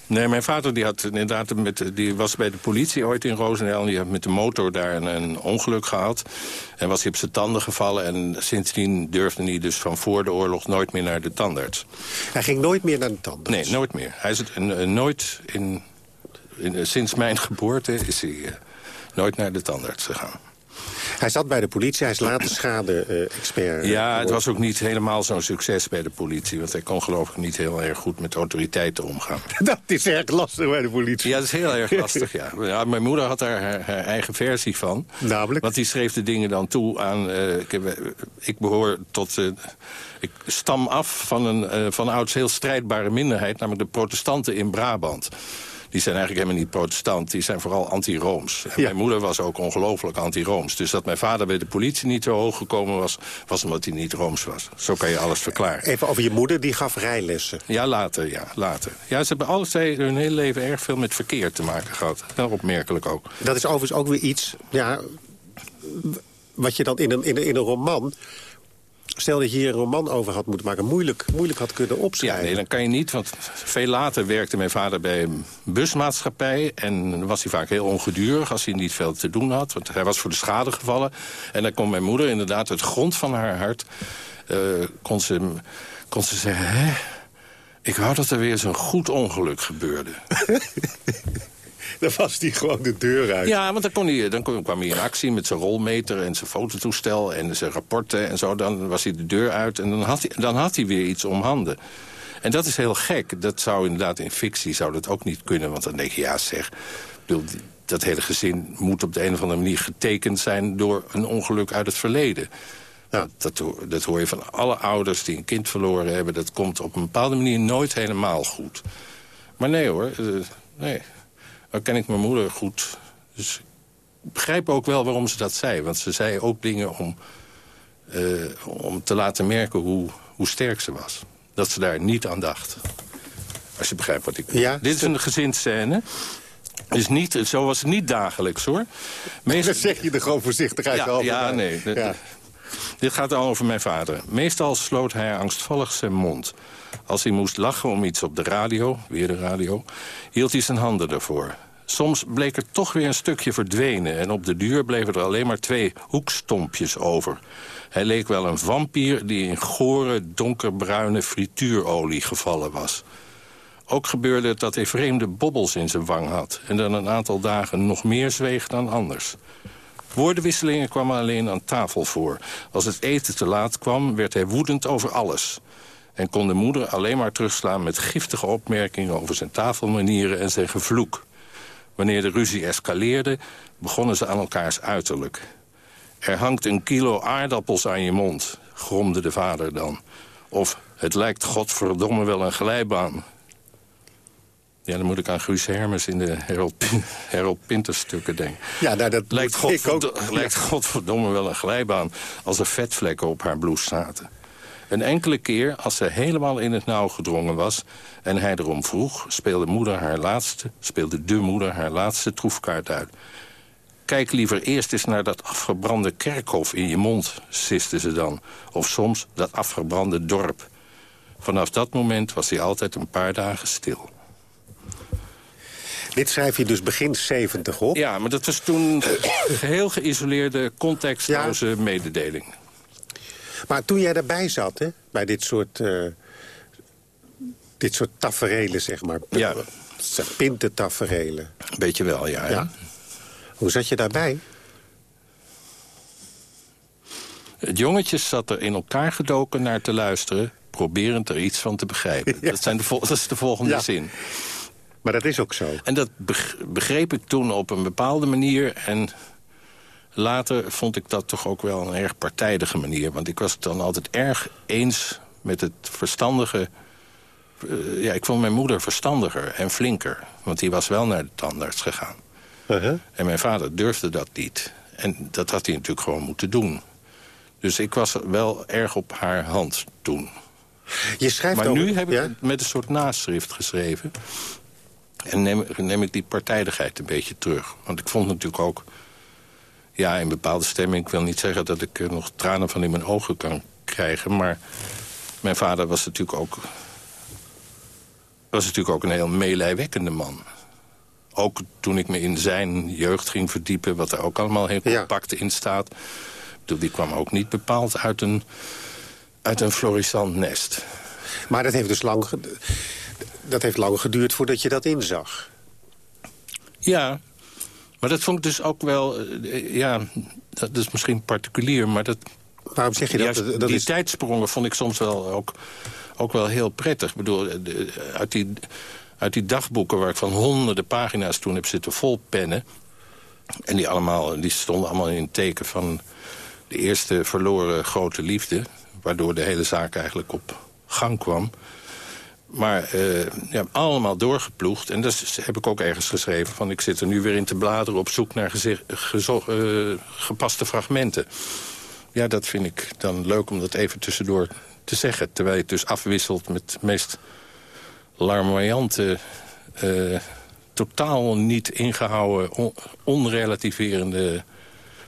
nee, mijn vader die had inderdaad met, die was bij de politie ooit in Roosendaal. en Die had met de motor daar een, een ongeluk gehad. En was hij op zijn tanden gevallen. En sindsdien durfde hij dus van voor de oorlog nooit meer naar de tandarts. Hij ging nooit meer naar de tandarts? Nee, nooit meer. Hij is het, nooit in, in, sinds mijn geboorte is hij eh, nooit naar de tandarts gegaan. Hij zat bij de politie, hij is later schade-expert. Ja, het was ook niet helemaal zo'n succes bij de politie. Want hij kon geloof ik niet heel erg goed met autoriteiten omgaan. Dat is erg lastig bij de politie. Ja, dat is heel erg lastig, ja. ja mijn moeder had daar haar, haar eigen versie van. Namelijk? Want die schreef de dingen dan toe aan... eh, ik, eh, ik behoor tot... eh, ik stam af van een van ouds heel strijdbare minderheid... namelijk de protestanten in Brabant. Die zijn eigenlijk helemaal niet protestant. Die zijn vooral anti-Rooms. En Mijn moeder was ook ongelooflijk anti-Rooms. Dus dat mijn vader bij de politie niet zo hoog gekomen was... was omdat hij niet Rooms was. Zo kan je alles verklaren. Even over je moeder, die gaf rijlessen. Ja, later, ja, later. Ja, ze hebben alle twee hun hele leven erg veel met verkeer te maken gehad. Heel opmerkelijk ook. Dat is overigens ook weer iets... Ja, wat je dan in een, in een, in een roman... Stel dat je hier een roman over had moeten maken... moeilijk, moeilijk had kunnen Ja, opschrijven. nee, dan kan je niet, want veel later werkte mijn vader bij een busmaatschappij... en dan was hij vaak heel ongedurig als hij niet veel te doen had. Want hij was voor de schade gevallen. En dan kon mijn moeder inderdaad uit grond van haar hart... eh, kon, ze, kon ze zeggen, hè, ik wou dat er weer zo'n goed ongeluk gebeurde. Dan was hij gewoon de deur uit. Ja, want dan, kon hij, dan kwam hij in actie met zijn rolmeter en zijn fototoestel en zijn rapporten en zo. Dan was hij de deur uit en dan had hij, dan had hij weer iets om handen. En dat is heel gek. Dat zou inderdaad in fictie zou dat ook niet kunnen. Want dan denk je, ja zeg, dat hele gezin moet op de een of andere manier getekend zijn... door een ongeluk uit het verleden. Nou, dat, dat hoor je van alle ouders die een kind verloren hebben. Dat komt op een bepaalde manier nooit helemaal goed. Maar nee hoor, eh, nee. Nou ken ik mijn moeder goed. Dus ik begrijp ook wel waarom ze dat zei. Want ze zei ook dingen om, eh, om te laten merken hoe, hoe sterk ze was. Dat ze daar niet aan dacht. Als je begrijpt wat ik bedoel. Ja, Dit is een gezinsscène. Dus niet, zo was het niet dagelijks, hoor. Dan zeg je er gewoon voorzichtig uit Ja, nee. Ja. Dit gaat al over mijn vader. Meestal sloot hij angstvallig zijn mond. Als hij moest lachen om iets op de radio, weer de radio... hield hij zijn handen ervoor. Soms bleek er toch weer een stukje verdwenen... en op de duur bleven er alleen maar twee hoekstompjes over. Hij leek wel een vampier die in gore, donkerbruine frituurolie gevallen was. Ook gebeurde het dat hij vreemde bobbels in zijn wang had... en dan een aantal dagen nog meer zweeg dan anders. Woordenwisselingen kwamen alleen aan tafel voor. Als het eten te laat kwam, werd hij woedend over alles. En kon de moeder alleen maar terugslaan met giftige opmerkingen... over zijn tafelmanieren en zijn gevloek. Wanneer de ruzie escaleerde, begonnen ze aan elkaars uiterlijk. Er hangt een kilo aardappels aan je mond, gromde de vader dan. Of het lijkt godverdomme wel een glijbaan. Ja, dan moet ik aan Guus Hermes in de Harold, Harold Pinter stukken denken. Ja, nou, dat lijkt, ik ook. lijkt godverdomme wel een glijbaan als er vetvlekken op haar blouse zaten. Een enkele keer, als ze helemaal in het nauw gedrongen was... en hij erom vroeg, speelde, moeder haar laatste, speelde de moeder haar laatste troefkaart uit. Kijk liever eerst eens naar dat afgebrande kerkhof in je mond, siste ze dan. Of soms dat afgebrande dorp. Vanaf dat moment was hij altijd een paar dagen stil. Dit schrijf je dus begin 70 op? Ja, maar dat was toen geheel geïsoleerde, contextloze mededeling. Maar toen jij daarbij zat, hè, bij dit soort, uh, dit soort taferelen, zeg maar. Ja. Pintentaferelen. Beetje wel, ja. ja. Hoe zat je daarbij? Het jongetje zat er in elkaar gedoken naar te luisteren... proberend er iets van te begrijpen. Dat, zijn de dat is de volgende ja. zin. Maar dat is ook zo. En dat begreep ik toen op een bepaalde manier... en later vond ik dat toch ook wel een erg partijdige manier. Want ik was het dan altijd erg eens met het verstandige... Uh, ja, ik vond mijn moeder verstandiger en flinker. Want die was wel naar de tandarts gegaan. Uh -huh. En mijn vader durfde dat niet. En dat had hij natuurlijk gewoon moeten doen. Dus ik was wel erg op haar hand toen. Je schrijft maar nu heb ik ja? het met een soort naschrift geschreven. En neem, neem ik die partijdigheid een beetje terug. Want ik vond natuurlijk ook... Ja, in bepaalde stemming... Ik wil niet zeggen dat ik er nog tranen van in mijn ogen kan krijgen... maar mijn vader was natuurlijk ook... was natuurlijk ook een heel meelijwekkende man. Ook toen ik me in zijn jeugd ging verdiepen... wat er ook allemaal heel compact ja. in staat... Bedoel, die kwam ook niet bepaald uit een, uit een florissant nest. Maar dat heeft dus lang dat heeft lang geduurd voordat je dat inzag. Ja, maar dat vond ik dus ook wel... Uh, ja, dat is misschien particulier, maar dat... Waarom zeg je dat? Juist, dat die is... tijdsprongen vond ik soms wel ook, ook wel heel prettig. Ik bedoel, de, uit, die, uit die dagboeken waar ik van honderden pagina's toen heb zitten volpennen... en die, allemaal, die stonden allemaal in het teken van de eerste verloren grote liefde... waardoor de hele zaak eigenlijk op gang kwam... Maar uh, ja, allemaal doorgeploegd. En dat heb ik ook ergens geschreven. Van ik zit er nu weer in te bladeren op zoek naar uh, gepaste fragmenten. Ja, dat vind ik dan leuk om dat even tussendoor te zeggen. Terwijl je het dus afwisselt met de meest larmoyante... Uh, totaal niet ingehouden, on onrelativerende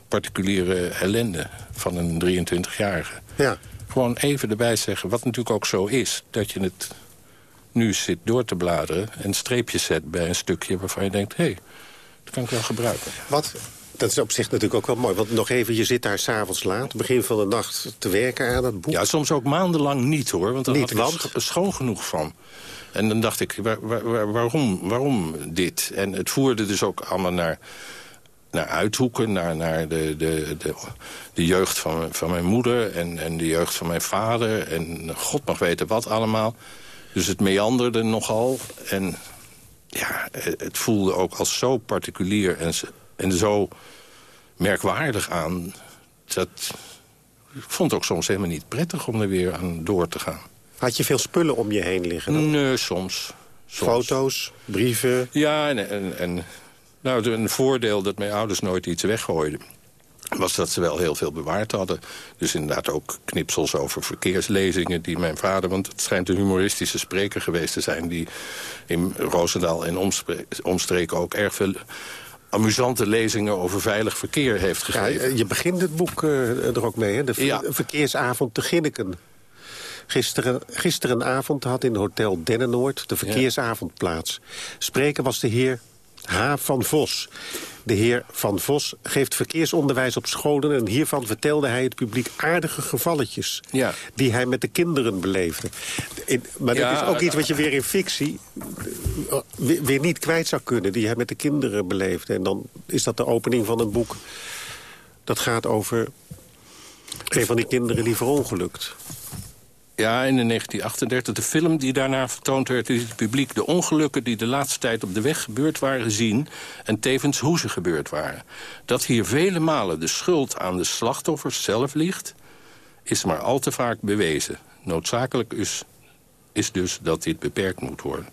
particuliere ellende van een 23-jarige. Ja. Gewoon even erbij zeggen, wat natuurlijk ook zo is... dat je het nu zit door te bladeren... en streepjes zet bij een stukje waarvan je denkt... hé, hey, dat kan ik wel gebruiken. Wat? Dat is op zich natuurlijk ook wel mooi. Want nog even, je zit daar s'avonds laat, begin van de nacht te werken aan dat boek. Ja, soms ook maandenlang niet, hoor. Want dan niet, had ik er schoon genoeg van. En dan dacht ik, waar, waar, waarom, waarom dit? En het voerde dus ook allemaal naar, naar uithoeken... naar, naar de, de, de, de jeugd van, van mijn moeder en, en de jeugd van mijn vader... en god mag weten wat allemaal... Dus het meanderde nogal. En ja, het voelde ook als zo particulier en, en zo merkwaardig aan. Dat, ik vond het ook soms helemaal niet prettig om er weer aan door te gaan. Had je veel spullen om je heen liggen? Dan? Nee, soms. soms. Foto's, brieven? Ja, en, en, en nou, een voordeel dat mijn ouders nooit iets weggooiden was dat ze wel heel veel bewaard hadden. Dus inderdaad ook knipsels over verkeerslezingen die mijn vader... want het schijnt een humoristische spreker geweest te zijn... die in Roosendaal en omstreken ook erg veel amusante lezingen over veilig verkeer heeft gegeven. Ja, je begint het boek uh, er ook mee, hè? De Ja. verkeersavond te Ginneken. Gisteren, gisterenavond had in Hotel Dennenoord de verkeersavond plaats. Spreker was de heer H. van Vos. De heer Van Vos geeft verkeersonderwijs op scholen... en hiervan vertelde hij het publiek aardige gevalletjes... Ja. die hij met de kinderen beleefde. In- maar Ja, dat is ook iets wat je weer in fictie eh, weer, weer niet kwijt zou kunnen... die hij met de kinderen beleefde. En dan is dat de opening van een boek... dat gaat over een van die kinderen die verongelukt. Ja, in de 1938. De film die daarna vertoond werd, liet het publiek de ongelukken... die de laatste tijd op de weg gebeurd waren zien... en tevens hoe ze gebeurd waren. Dat hier vele malen de schuld aan de slachtoffers zelf ligt... is maar al te vaak bewezen. Noodzakelijk is, is dus dat dit beperkt moet worden.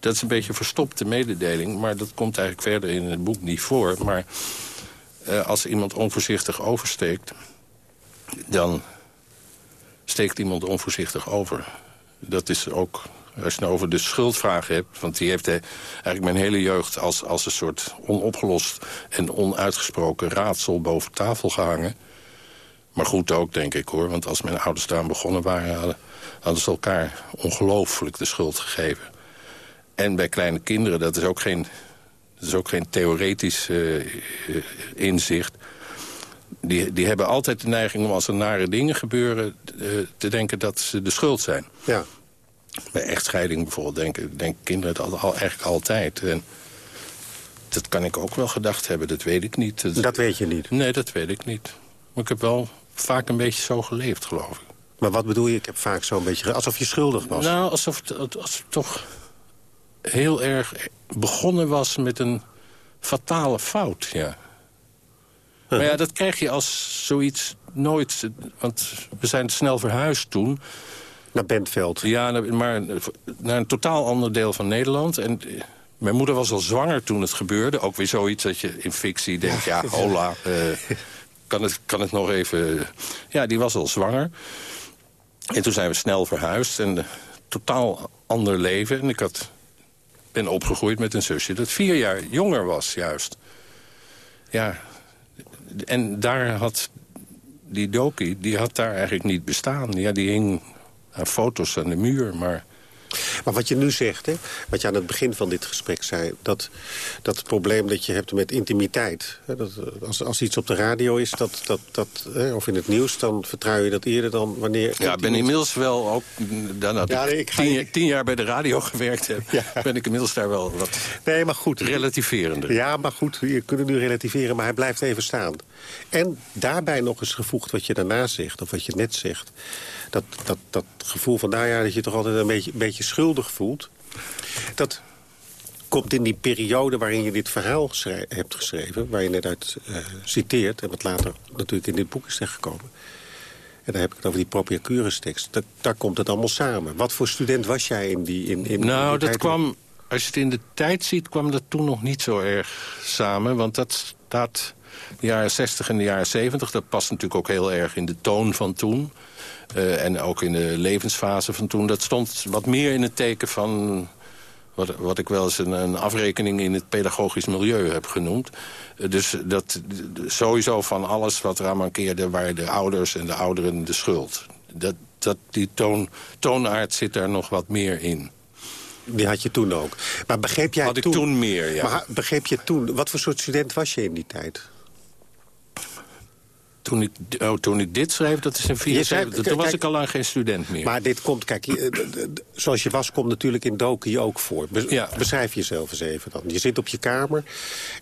Dat is een beetje verstopte mededeling... maar dat komt eigenlijk verder in het boek niet voor. Maar eh, als iemand onvoorzichtig oversteekt... dan steekt iemand onvoorzichtig over. Dat is ook, als je nou over de schuldvraag hebt... want die heeft eigenlijk mijn hele jeugd als, als een soort onopgelost... en onuitgesproken raadsel boven tafel gehangen. Maar goed ook, denk ik, hoor. Want als mijn ouders daar begonnen waren... hadden, hadden ze elkaar ongelooflijk de schuld gegeven. En bij kleine kinderen, dat is ook geen, dat is ook geen theoretisch eh, eh, inzicht die, die hebben altijd de neiging om als er nare dingen gebeuren... eh, te denken dat ze de schuld zijn. Ja. Bij echtscheiding bijvoorbeeld denken, denken kinderen het al, al, eigenlijk altijd. En dat kan ik ook wel gedacht hebben, dat weet ik niet. Dat weet je niet? Nee, dat weet ik niet. Maar ik heb wel vaak een beetje zo geleefd, geloof ik. Maar wat bedoel je? Ik heb vaak zo'n beetje... alsof je schuldig was. Nou, alsof het, alsof het toch heel erg begonnen was met een fatale fout, ja. Maar ja, dat krijg je als zoiets nooit... Want we zijn snel verhuisd toen. Naar Bentveld? Ja, maar naar een totaal ander deel van Nederland. En eh, mijn moeder was al zwanger toen het gebeurde. Ook weer zoiets dat je in fictie denkt... ja, hola, eh, kan, het, kan het nog even... Ja, die was al zwanger. En toen zijn we snel verhuisd. En een totaal ander leven. En ik had, ben opgegroeid met een zusje dat vier jaar jonger was, juist. Ja, en daar had die Doki, die had daar eigenlijk niet bestaan. Ja, die hing aan foto's aan de muur, maar... Maar wat je nu zegt, hè, wat je aan het begin van dit gesprek zei... dat, dat het probleem dat je hebt met intimiteit... Hè, dat, als, als iets op de radio is dat, dat, dat, hè, of in het nieuws... dan vertrouw je dat eerder dan wanneer... Ja, ik ben inmiddels wel ook... Ja, nee, ik tien, je- tien jaar bij de radio gewerkt heb... ben ik inmiddels daar wel wat Nee, maar goed. relativerender. Ja, maar goed, je kunt nu relativeren, maar hij blijft even staan. En daarbij nog eens gevoegd wat je daarna zegt, of wat je net zegt. Dat, dat, dat gevoel van, nou ja, dat je toch altijd een beetje, een beetje schuldig voelt. Dat komt in die periode waarin je dit verhaal hebt geschreven... waar je net uit eh, citeert, en wat later natuurlijk in dit boek is terechtgekomen. En dan heb ik het over die Propiacurus tekst. Dat, daar komt het allemaal samen. Wat voor student was jij in die... In, in Nou, die dat kwam... Als je het in de tijd ziet, kwam dat toen nog niet zo erg samen. Want dat staat de jaren 60 en de jaren 70. Dat past natuurlijk ook heel erg in de toon van toen. Eh, en ook in de levensfase van toen. Dat stond wat meer in het teken van... Wat, wat ik wel eens een, een afrekening in het pedagogisch milieu heb genoemd. Eh, dus dat sowieso van alles wat eraan mankeerde... waren de ouders en de ouderen de schuld. Dat, dat, die toon, toonaard zit daar nog wat meer in. Die had je toen ook. Maar begreep jij Had ik toen meer, ja. Maar begreep je toen... Wat voor soort student was je in die tijd? Toen ik, oh, toen ik dit schreef, dat is in Je zei- 74. Toen was ik al lang geen student meer. Maar dit komt, kijk, je- eh, d- d- zoals je was, komt natuurlijk in Doki ook voor. Be- Beschrijf jezelf eens even dan. Je zit op je kamer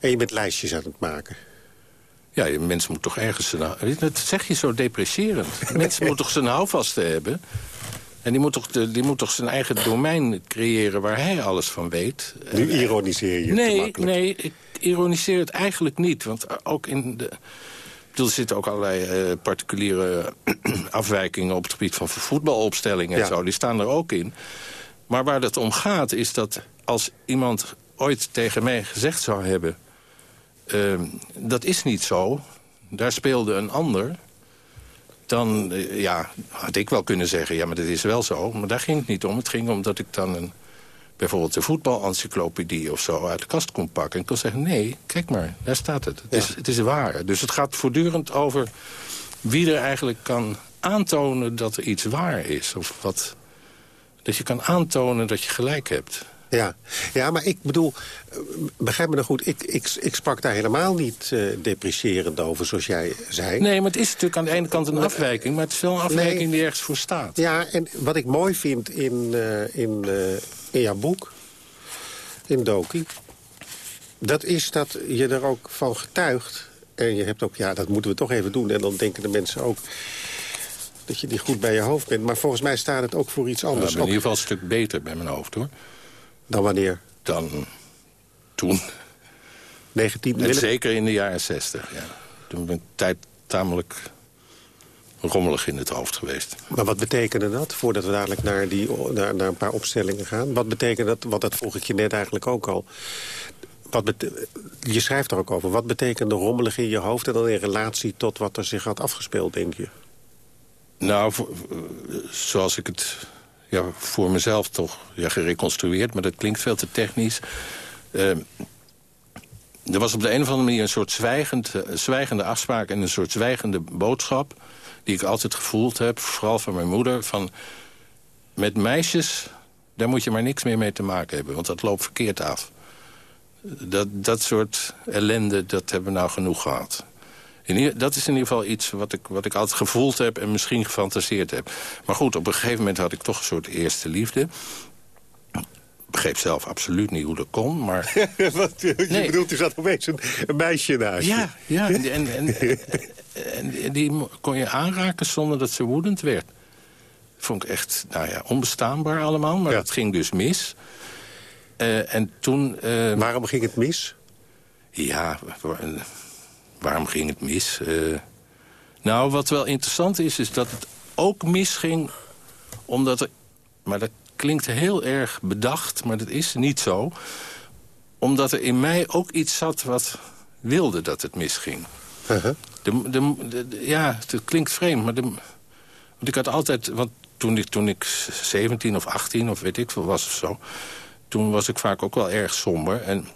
en je bent lijstjes aan het maken. Ja, je mens moet toch ergens Dat zeg je zo depresserend. Mensen moet toch zijn houvasten hebben? En die moet, toch die moet toch zijn eigen domein creëren waar hij alles van weet? Nu ironiseer je Nee, nee, ik ironiseer het eigenlijk niet. Want ook in de... Bedoel, er zitten ook allerlei eh, particuliere afwijkingen... op het gebied van voetbalopstellingen en Ja. zo. Die staan er ook in. Maar waar het om gaat is dat als iemand ooit tegen mij gezegd zou hebben... ehm, dat is niet zo, daar speelde een ander... dan eh, ja, had ik wel kunnen zeggen, ja, maar dat is wel zo. Maar daar ging het niet om. Het ging om dat ik dan een bijvoorbeeld de voetbalencyclopedie of zo uit de kast kon pakken. En kon zeggen, nee, kijk maar, daar staat het. Het, is, het is waar. Dus het gaat voortdurend over wie er eigenlijk kan aantonen dat er iets waar is. Of wat, dat je kan aantonen dat je gelijk hebt. Ja, ja maar ik bedoel, eh, begrijp me nou goed... ik, ik, ik sprak daar helemaal niet uh, depreciërend over, zoals jij zei. Nee, maar het is natuurlijk aan de ene kant een afwijking... maar het is wel een afwijking die ergens voor staat. Ja, en wat ik mooi vind in, uh, in, in jouw boek, in Doki... dat is dat je er ook van getuigt... en je hebt ook, ja, dat moeten we toch even doen... en dan denken de mensen ook dat je die goed bij je hoofd bent. Maar volgens mij staat het ook voor iets anders. Nou, ik ben in ieder geval een stuk beter bij mijn hoofd, hoor. Dan wanneer? Dan toen. 19... En zeker in de jaren 60, ja. Toen ben ik tijd tamelijk rommelig in het hoofd geweest. Maar wat betekende dat, voordat we dadelijk naar, die, naar, naar een paar opstellingen gaan? Wat betekent dat, want dat vroeg ik je net eigenlijk ook al... Wat je schrijft er ook over. Wat betekende rommelig in je hoofd... en dan in relatie tot wat er zich had afgespeeld, denk je? Nou, zoals ik het ja, voor mezelf toch ja, gereconstrueerd... maar dat klinkt veel te technisch. Uh, er was op de een of andere manier een soort zwijgend, uh, zwijgende afspraak... en een soort zwijgende boodschap die ik altijd gevoeld heb... vooral van mijn moeder, van... met meisjes, daar moet je maar niks meer mee te maken hebben... want dat loopt verkeerd af. Dat, dat soort ellende, dat hebben we nou genoeg gehad dat is in ieder geval iets wat ik, wat ik altijd gevoeld heb... en misschien gefantaseerd heb. Maar goed, op een gegeven moment had ik toch een soort eerste liefde. Ik begreep zelf absoluut niet hoe dat kon, maar... wat, je nee. bedoelt, er zat opeens een, een meisje naast je. Ja, ja en, en, en, die kon je aanraken zonder dat ze woedend werd. Vond ik echt, nou ja, onbestaanbaar allemaal, maar het ging dus mis. Uh, en toen... Uh, Waarom ging het mis? Ja, waarom ging het mis? Uh, nou, wat wel interessant is, is dat het ook misging... omdat er... Maar dat klinkt heel erg bedacht, maar dat is niet zo. Omdat er in mij ook iets zat wat wilde dat het misging. Uh -huh. De, de, ja, het klinkt vreemd, maar want ik had altijd... Want toen ik, toen ik 17 of 18 of weet ik veel was of zo... toen was ik vaak ook wel erg somber. En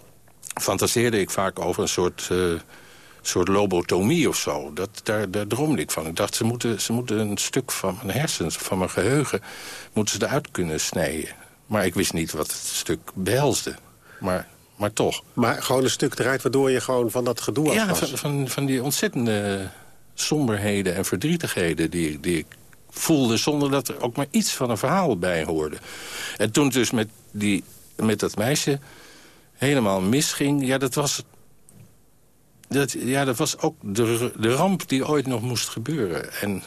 fantaseerde ik vaak over een soort... Uh, soort lobotomie of zo. Dat, daar, daar droomde ik van. Ik dacht, ze moeten, ze moeten een stuk van mijn hersens, van mijn geheugen... moeten ze eruit kunnen snijden. Maar ik wist niet wat het stuk behelsde. Maar, maar toch. Maar gewoon een stuk eruit waardoor je gewoon van dat gedoe af Ja, van, van, van, die ontzettende somberheden en verdrietigheden die, die ik voelde... zonder dat er ook maar iets van een verhaal bij hoorde. En toen dus met, die, met dat meisje helemaal misging... ja, dat was dat, ja, dat was ook de, de ramp die ooit nog moest gebeuren. En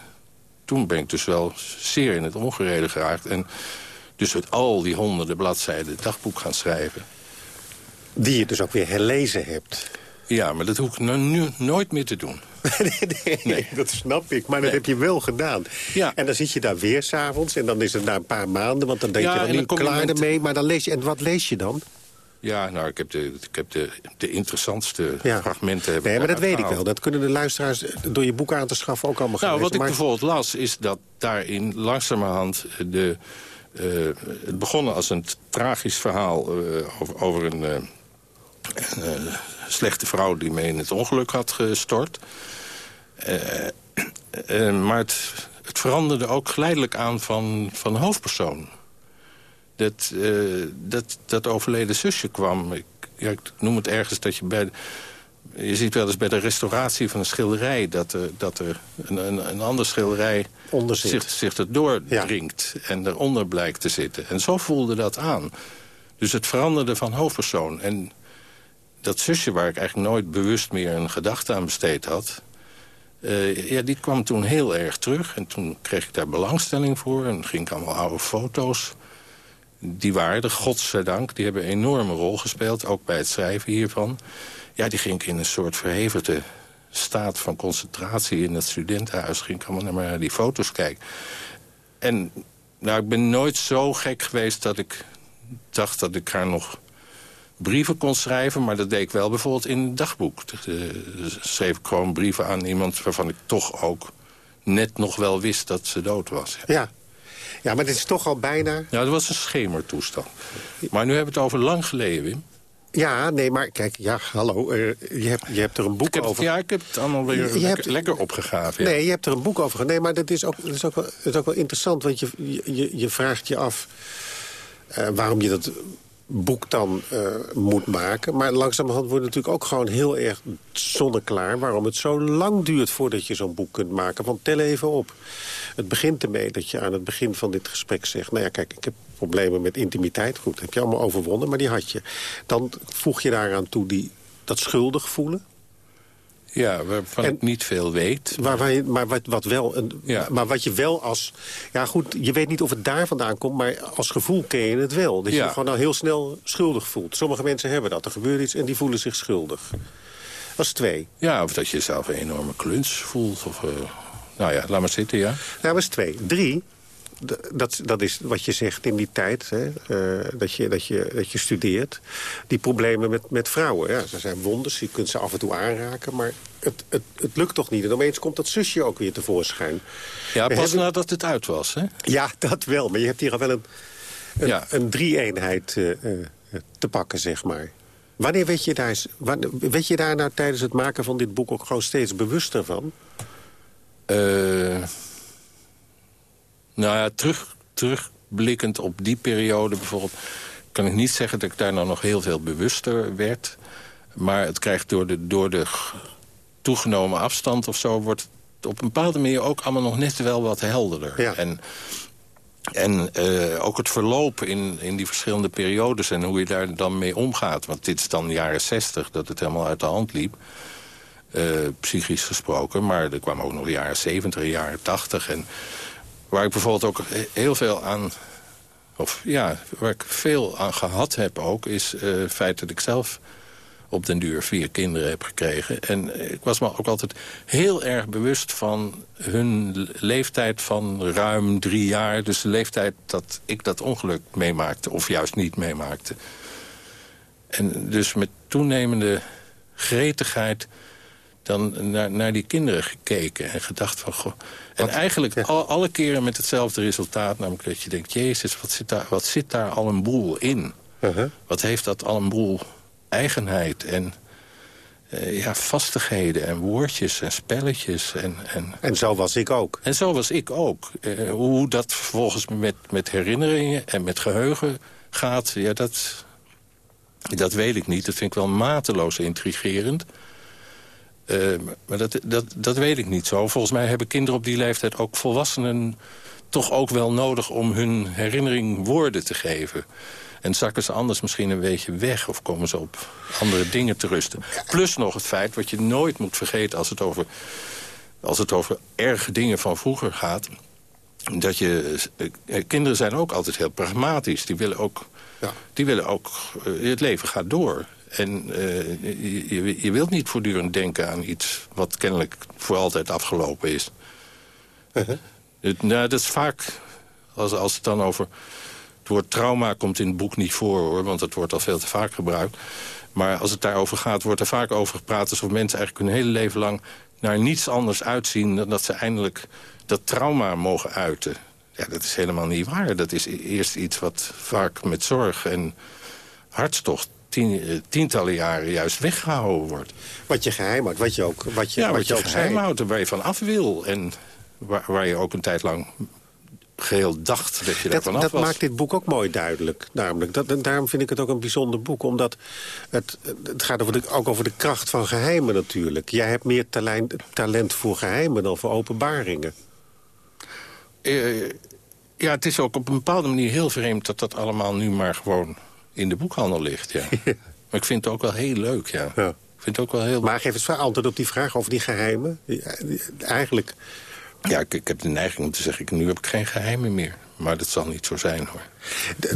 toen ben ik dus wel zeer in het ongereden geraakt. En dus met al die honderden bladzijden dagboek gaan schrijven. Die je dus ook weer herlezen hebt. Ja, maar dat hoef ik nou nu nooit meer te doen. nee, nee, dat snap ik. Maar dat heb je wel gedaan. Ja. En dan zit je daar weer s'avonds. En dan is het na een paar maanden. Want dan denk je dan nu klaar ermee. Maar dan lees je... En wat lees je dan? Ja, nou, ik heb de, ik heb de, de interessantste fragmenten... Nee, maar dat weet ik wel. Dat kunnen de luisteraars door je boek aan te schaffen ook allemaal Nou, wat ik bijvoorbeeld las, is dat daarin langzamerhand... De, uh, het begonnen als een tragisch verhaal uh, over, over, een, uh, een slechte vrouw... die mee in het ongeluk had gestort. maar het, het veranderde ook geleidelijk aan van, van hoofdpersoon dat, dat, dat overleden zusje kwam. Ik, ja, ik noem het ergens dat je bij... Je ziet wel eens bij de restauratie van een schilderij... dat er, dat er een, een, een ander schilderij zich, zich erdoor dringt... en eronder blijkt te zitten. En zo voelde dat aan. Dus het veranderde van hoofdpersoon. En dat zusje waar ik eigenlijk nooit bewust meer een gedachte aan besteed had... Uh, ja, die kwam toen heel erg terug. En toen kreeg ik daar belangstelling voor. En ging ik allemaal oude foto's die waren er, godzijdank. Die hebben een enorme rol gespeeld, ook bij het schrijven hiervan. Ja, die ging ik in een soort verhevigde staat van concentratie in het studentenhuis. Ging ik allemaal naar die foto's kijken. En nou, ik ben nooit zo gek geweest dat ik dacht dat ik haar nog brieven kon schrijven. Maar dat deed ik wel bijvoorbeeld in het dagboek. Uh, schreef ik gewoon brieven aan iemand waarvan ik toch ook net nog wel wist dat ze dood was. Ja, Ja, maar dit is toch al bijna... Ja, dat was een schemertoestand. Maar nu hebben we het over lang geleden, Wim. Ja, nee, maar kijk, ja, hallo, uh, je, hebt, je hebt er een boek heb, over... Ja, ik heb het allemaal weer je, lekker, hebt, lekker, opgegraven. Ja. Nee, je hebt er een boek over... Nee, maar dat is ook, dat is ook, wel, dat is ook wel interessant, want je, je, je vraagt je af... Uh, waarom je dat boek dan uh, moet maken. Maar langzamerhand wordt het natuurlijk ook gewoon heel erg zonneklaar... waarom het zo lang duurt voordat je zo'n boek kunt maken. Want tel even op. Het begint ermee dat je aan het begin van dit gesprek zegt... nou ja, kijk, ik heb problemen met intimiteit. Goed, heb je allemaal overwonnen, maar die had je. Dan voeg je daaraan toe die, dat schuldig voelen. Ja, waarvan en, ik niet veel weet. Waar, waar je, maar, wat, wat wel een, ja. maar wat je wel als... Ja goed, je weet niet of het daar vandaan komt... maar als gevoel ken je het wel. Dat je Ja. je gewoon al heel snel schuldig voelt. Sommige mensen hebben dat. Er gebeurt iets en die voelen zich schuldig. Dat is twee. Ja, of dat je zelf een enorme kluns voelt. Of, eh, nou ja, laat maar zitten, ja. Nou, dat is twee. Drie, dat, dat is wat je zegt in die tijd, hè, eh, dat, je, dat, je, dat je studeert. Die problemen met, met vrouwen, ja, ze zijn wonders, je kunt ze af en toe aanraken... maar het, het, het lukt toch niet. En opeens komt dat zusje ook weer tevoorschijn. Ja, pas hebben- nadat het uit was, hè? Ja, dat wel, maar je hebt hier al wel een, een, Ja. een drie-eenheid eh, eh, te pakken, zeg maar. Wanneer weet je, daar, wanneer, weet je daar nou tijdens het maken van dit boek ook gewoon steeds bewuster van? Eh, nou ja, terug, terugblikkend op die periode bijvoorbeeld... kan ik niet zeggen dat ik daar nou nog heel veel bewuster werd. Maar het krijgt door de, door de toegenomen afstand of zo... wordt het op een bepaalde manier ook allemaal nog net wel wat helderder. En, en eh, ook het verloop in, in die verschillende periodes... en hoe je daar dan mee omgaat. Want dit is dan de jaren zestig dat het helemaal uit de hand liep. eh, psychisch gesproken. Maar er kwamen ook nog de jaren 70, de jaren 80. En waar ik bijvoorbeeld ook he- heel veel aan... Of ja, waar ik veel aan gehad heb ook... is eh, het feit dat ik zelf op den duur vier kinderen heb gekregen. En ik was me ook altijd heel erg bewust van hun le- leeftijd van ruim drie jaar. Dus de leeftijd dat ik dat ongeluk meemaakte of juist niet meemaakte. En dus met toenemende gretigheid dan naar, naar die kinderen gekeken en gedacht van... Goh, en eigenlijk al, alle keren met hetzelfde resultaat. Namelijk dat je denkt, jezus, wat zit daar, wat zit daar al een boel in? Wat heeft dat al een boel eigenheid en eh, ja, vastigheden en woordjes en spelletjes. En, en, en zo was ik ook. En zo was ik ook. Eh, hoe dat vervolgens met, met herinneringen en met geheugen gaat, ja, dat, dat weet ik niet. Dat vind ik wel mateloos intrigerend. Eh, maar dat, dat, dat weet ik niet zo. Volgens mij hebben kinderen op die leeftijd ook volwassenen... toch ook wel nodig om hun herinnering woorden te geven. En zakken ze anders misschien een beetje weg... of komen ze op andere dingen te rusten. Plus nog het feit, wat je nooit moet vergeten... als het over, als het over erge dingen van vroeger gaat... dat je... eh, kinderen zijn ook altijd heel pragmatisch. Die willen ook... Die willen ook eh, het leven gaat door. En eh, je, je, wilt niet voortdurend denken aan iets... wat kennelijk voor altijd afgelopen is. Het, nou, dat is vaak, als, als het dan over... Het woord trauma komt in het boek niet voor, hoor, want het wordt al veel te vaak gebruikt. Maar als het daarover gaat, wordt er vaak over gepraat... alsof mensen eigenlijk hun hele leven lang naar niets anders uitzien... dan dat ze eindelijk dat trauma mogen uiten. Ja, dat is helemaal niet waar. Dat is e- eerst iets wat vaak met zorg en hartstocht... Tien, eh, tientallen jaren juist weggehouden wordt. Wat je geheim houdt, wat je ook, wat je, ja, wat wat je, ook geheim houdt en waar je van af wil. En waar, waar je ook een tijd lang geheel dacht dat je Dat, af dat was. maakt dit boek ook mooi duidelijk. Namelijk. Dat, en daarom vind ik het ook een bijzonder boek. Omdat het, het gaat over de, ook over de kracht van geheimen natuurlijk. Jij hebt meer talent, talent voor geheimen dan voor openbaringen. Eh, ja, het is ook op een bepaalde manier heel vreemd... dat dat allemaal nu maar gewoon in de boekhandel ligt, ja. maar ik vind het ook wel heel leuk, ja. Ik vind het ook wel heel... Maar geef eens antwoord op die vraag over die geheimen. Ja, Eigenlijk... Ja, ik, ik heb de neiging om te zeggen... ik- nu heb ik geen geheimen meer. Maar dat zal niet zo zijn, hoor.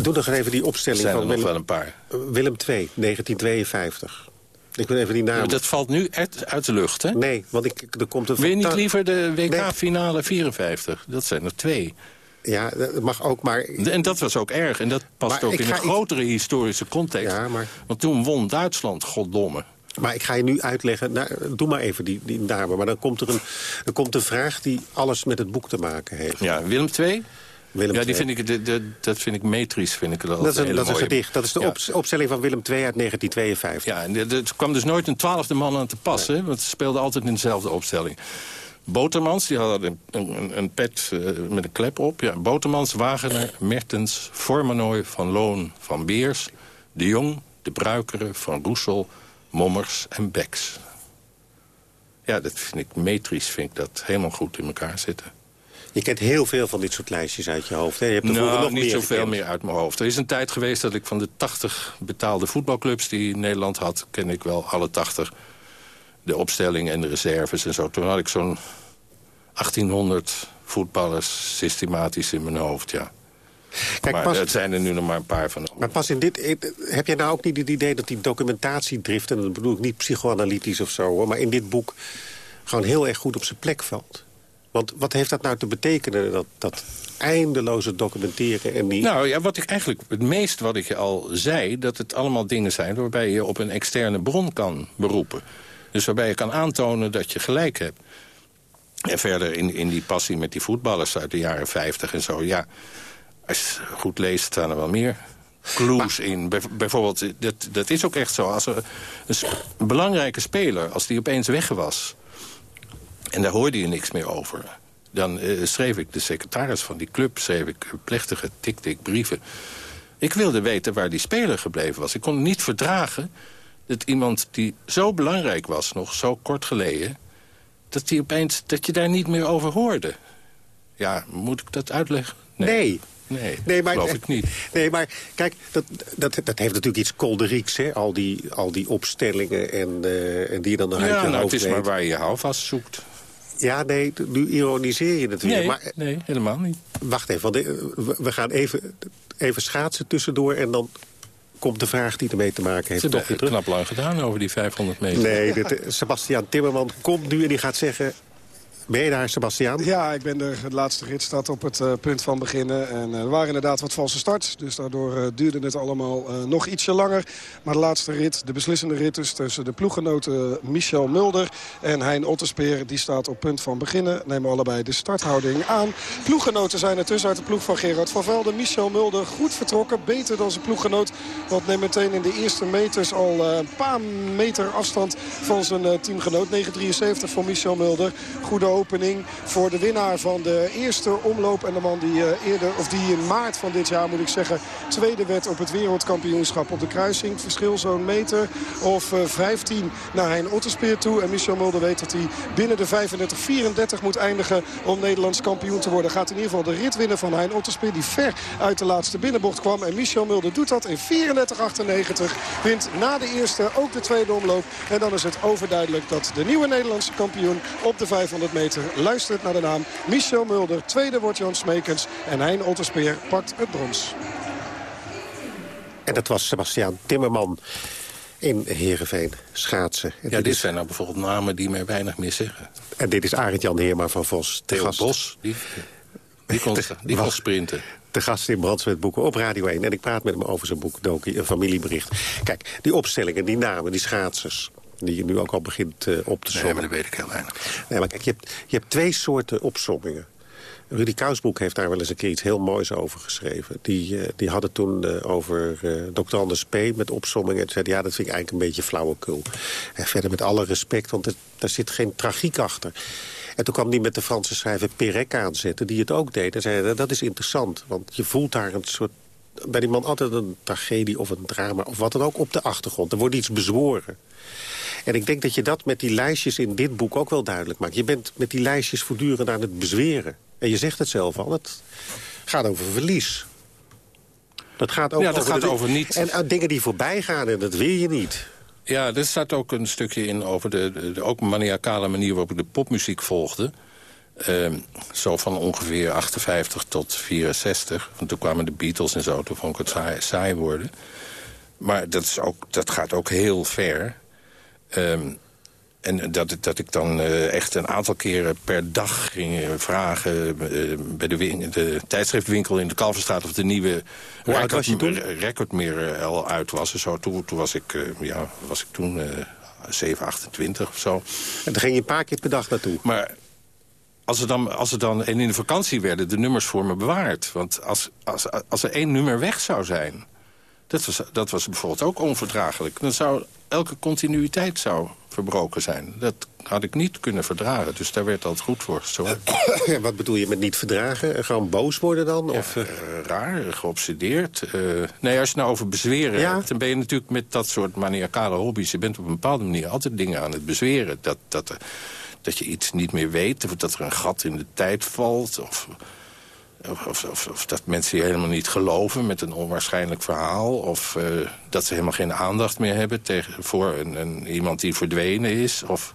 Doe nog even die opstelling zijn van er nog Willem, wel een paar. Willem II, 1952. Ik wil even die naam. Dat valt nu uit, uit de lucht, hè? Nee, want ik, er komt een... Wil je niet liever de WK-finale 54? Dat zijn er twee. Ja, dat mag ook, maar... En dat was ook erg. En dat past Maar ook in een grotere historische context. Want toen won Duitsland, goddomme. Maar ik ga je nu uitleggen, nou, doe maar even die, die namen. Maar dan komt er, een, er komt een vraag die alles met het boek te maken heeft. Ja, Willem II? Willem ja, die II. vind ik, de, de- dat vind ik metrisch. Vind ik Dat is een, dat is een gedicht. Dat is de Ja. op- opstelling van Willem II uit 1952. Ja, en er- er kwam dus nooit een twaalfde man aan te passen. Want ze speelden altijd in dezelfde opstelling. Botermans, die hadden een, een, een pet eh, met een klep op. Ja, Botermans, Wagener, Mertens, Vormanoy, Van Loon, Van Beers... De Jong, De Bruikere, Van Roesel, Mommers en Beks. Ja, dat vind ik metrisch, vind ik dat helemaal goed in elkaar zitten. Je kent heel veel van dit soort lijstjes uit je hoofd. Hè? Je hebt er Nou, nog niet meer zoveel gekend. meer uit mijn hoofd. Er is een tijd geweest dat ik van de 80 betaalde voetbalclubs... die Nederland had, ken ik wel alle 80. De opstelling en de reserves en zo. Toen had ik zo'n 1800 voetballers systematisch in mijn hoofd, ja. Kijk, maar pas- het zijn er nu nog maar een paar van. Maar pas in dit... Heb jij nou ook niet het idee dat die documentatiedrift... en dat bedoel ik niet psychoanalytisch of zo, hoor... maar in dit boek gewoon heel erg goed op zijn plek valt? Want wat heeft dat nou te betekenen, dat, dat eindeloze documenteren en die... Nou ja, wat ik eigenlijk, het meest wat ik al zei... dat het allemaal dingen zijn waarbij je op een externe bron kan beroepen. Dus waarbij je kan aantonen dat je gelijk hebt. En verder in, in die passie met die voetballers uit de jaren 50 en zo... ja, als je goed leest staan er wel meer clues in. Bij- bijvoorbeeld, dat, dat is ook echt zo. Als er een, sp- een belangrijke speler, als die opeens weg was... en daar hoorde je niks meer over... dan eh, schreef ik de secretaris van die club... schreef ik plechtige tik-tik brieven. Ik wilde weten waar die speler gebleven was. Ik kon het niet verdragen dat iemand die zo belangrijk was... nog zo kort geleden... dat, die opeens, dat je daar niet meer over hoorde. Ja, moet ik dat uitleggen? Nee. Nee, Nee, maar, geloof ik niet. Nee, maar kijk, dat, dat, dat heeft natuurlijk iets kolderieks, hè? Al die, al die opstellingen en, eh, en die je dan uit Ja, je nou, het is weet. maar waar je je houvast zoekt. Ja, nee, nu ironiseer je het weer. Nee, maar, nee, helemaal niet. Wacht even, want eh, we- we gaan even, even schaatsen tussendoor... en dan komt de vraag die ermee te maken heeft Ze toch hebben weer terug. knap lang gedaan over die 500 meter. Nee, dit, eh, Sebastiaan Timmerman komt nu en die gaat zeggen... Ben je daar, Sebastiaan? Ja, ik ben er. De laatste rit staat op het eh, punt van beginnen. En eh, er waren inderdaad wat valse starts. Dus daardoor eh, duurde het allemaal nog ietsje langer. Maar de laatste rit, de beslissende rit dus tussen de ploeggenoten Michel Mulder en Hein Otterspeer... die staat op punt van beginnen. Nemen allebei de starthouding aan. Ploeggenoten zijn er tussen uit de ploeg van Gerard van Velden. Michel Mulder goed vertrokken, beter dan zijn ploeggenoot. Want neemt meteen in de eerste meters al een paar meter afstand van zijn teamgenoot. 9,73 voor Michel Mulder. Goede opening voor de winnaar van de eerste omloop. En de man die, eh, eerder, of die in maart van dit jaar, moet ik zeggen, tweede werd op het wereldkampioenschap op de kruising. Verschil zo'n meter of eh, 15 naar Hein Otterspeer toe. En Michel Mulder weet dat hij binnen de 35-34 moet eindigen om Nederlands kampioen te worden. Gaat in ieder geval de rit winnen van Hein Otterspeer die ver uit de laatste binnenbocht kwam. En Michel Mulder doet dat in 34-98. Wint na de eerste ook de tweede omloop. En dan is het overduidelijk dat de nieuwe Nederlandse kampioen op de 500 meter luistert naar de naam Michel Mulder. Tweede wordt Jan Smekens en Hein Otterspeer pakt het brons. En dat was Sebastiaan Timmerman in Heerenveen, schaatsen. En Ja, dit dit is- zijn nou bijvoorbeeld namen die mij weinig meer zeggen. En dit is Arend-Jan Heerma van Vos. te Theo gast. Bos, die, die kon, die kon sprinten. De gast in Brandswetboeken op Radio 1. En ik praat met hem over zijn boek Doki, een familiebericht. Kijk, die opstellingen, die namen, die schaatsers... die je nu ook al begint eh, op te Nee, sommen. maar dat weet ik heel weinig. Nee, maar kijk, je hebt, je hebt twee soorten opsommingen. Rudy Kousbroek heeft daar wel eens een keer iets heel moois over geschreven. Die, eh, die had het toen eh, over eh Dr. Anders P. met opsommingen. En zei ja, dat vind ik eigenlijk een beetje flauwekul. En verder met alle respect, want er, daar zit geen tragiek achter. En toen kwam hij met de Franse schrijver Perec aanzetten, die het ook deed. En zei, dat is interessant, want je voelt daar een soort... bij die man altijd een tragedie of een drama of wat dan ook op de achtergrond. Er wordt iets bezworen. En ik denk dat je dat met die lijstjes in dit boek ook wel duidelijk maakt. Je bent met die lijstjes voortdurend aan het bezweren. En je zegt het zelf al, het gaat over verlies. Dat gaat ook Ja, dat over, gaat over niet- En aan dingen die voorbij gaan en dat wil je niet. Ja, er staat ook een stukje in over de, de, de ook maniacale manier waarop ik de popmuziek volgde. Ehm, zo van ongeveer 58 tot 64. Want toen kwamen de Beatles en zo, toen vond ik het saai, saai worden. Maar dat, is ook, dat gaat ook heel ver. Ehm, en dat, dat ik dan eh, echt een aantal keren per dag ging eh, vragen... eh, bij de, win- de tijdschriftwinkel in de Kalverstraat... of de nieuwe Hoe oud was je toen? recordmeer eh, al uit was. En zo. Toen, toen was ik, ja, was ik toen eh 7, 28 of zo. En dan ging je een paar keer per dag naartoe. Maar als er, dan, als er dan, en in de vakantie werden de nummers voor me bewaard. Want als, als, als er één nummer weg zou zijn... Dat was, dat was bijvoorbeeld ook onverdraaglijk. Dan zou elke continuïteit zou verbroken zijn. Dat had ik niet kunnen verdragen. Dus daar werd altijd goed voor gezorgd. Wat bedoel je met niet verdragen? Gewoon boos worden dan? Ja, of, uh... raar, geobsedeerd. Uh, nee, als je nou over bezweren ja? hebt... dan ben je natuurlijk met dat soort maniacale hobby's... je bent op een bepaalde manier altijd dingen aan het bezweren. Dat, dat, dat je iets niet meer weet, of dat er een gat in de tijd valt... of of, of, dat mensen je helemaal niet geloven met een onwaarschijnlijk verhaal. Of uh, dat ze helemaal geen aandacht meer hebben tegen, voor een, een, iemand die verdwenen is. Of,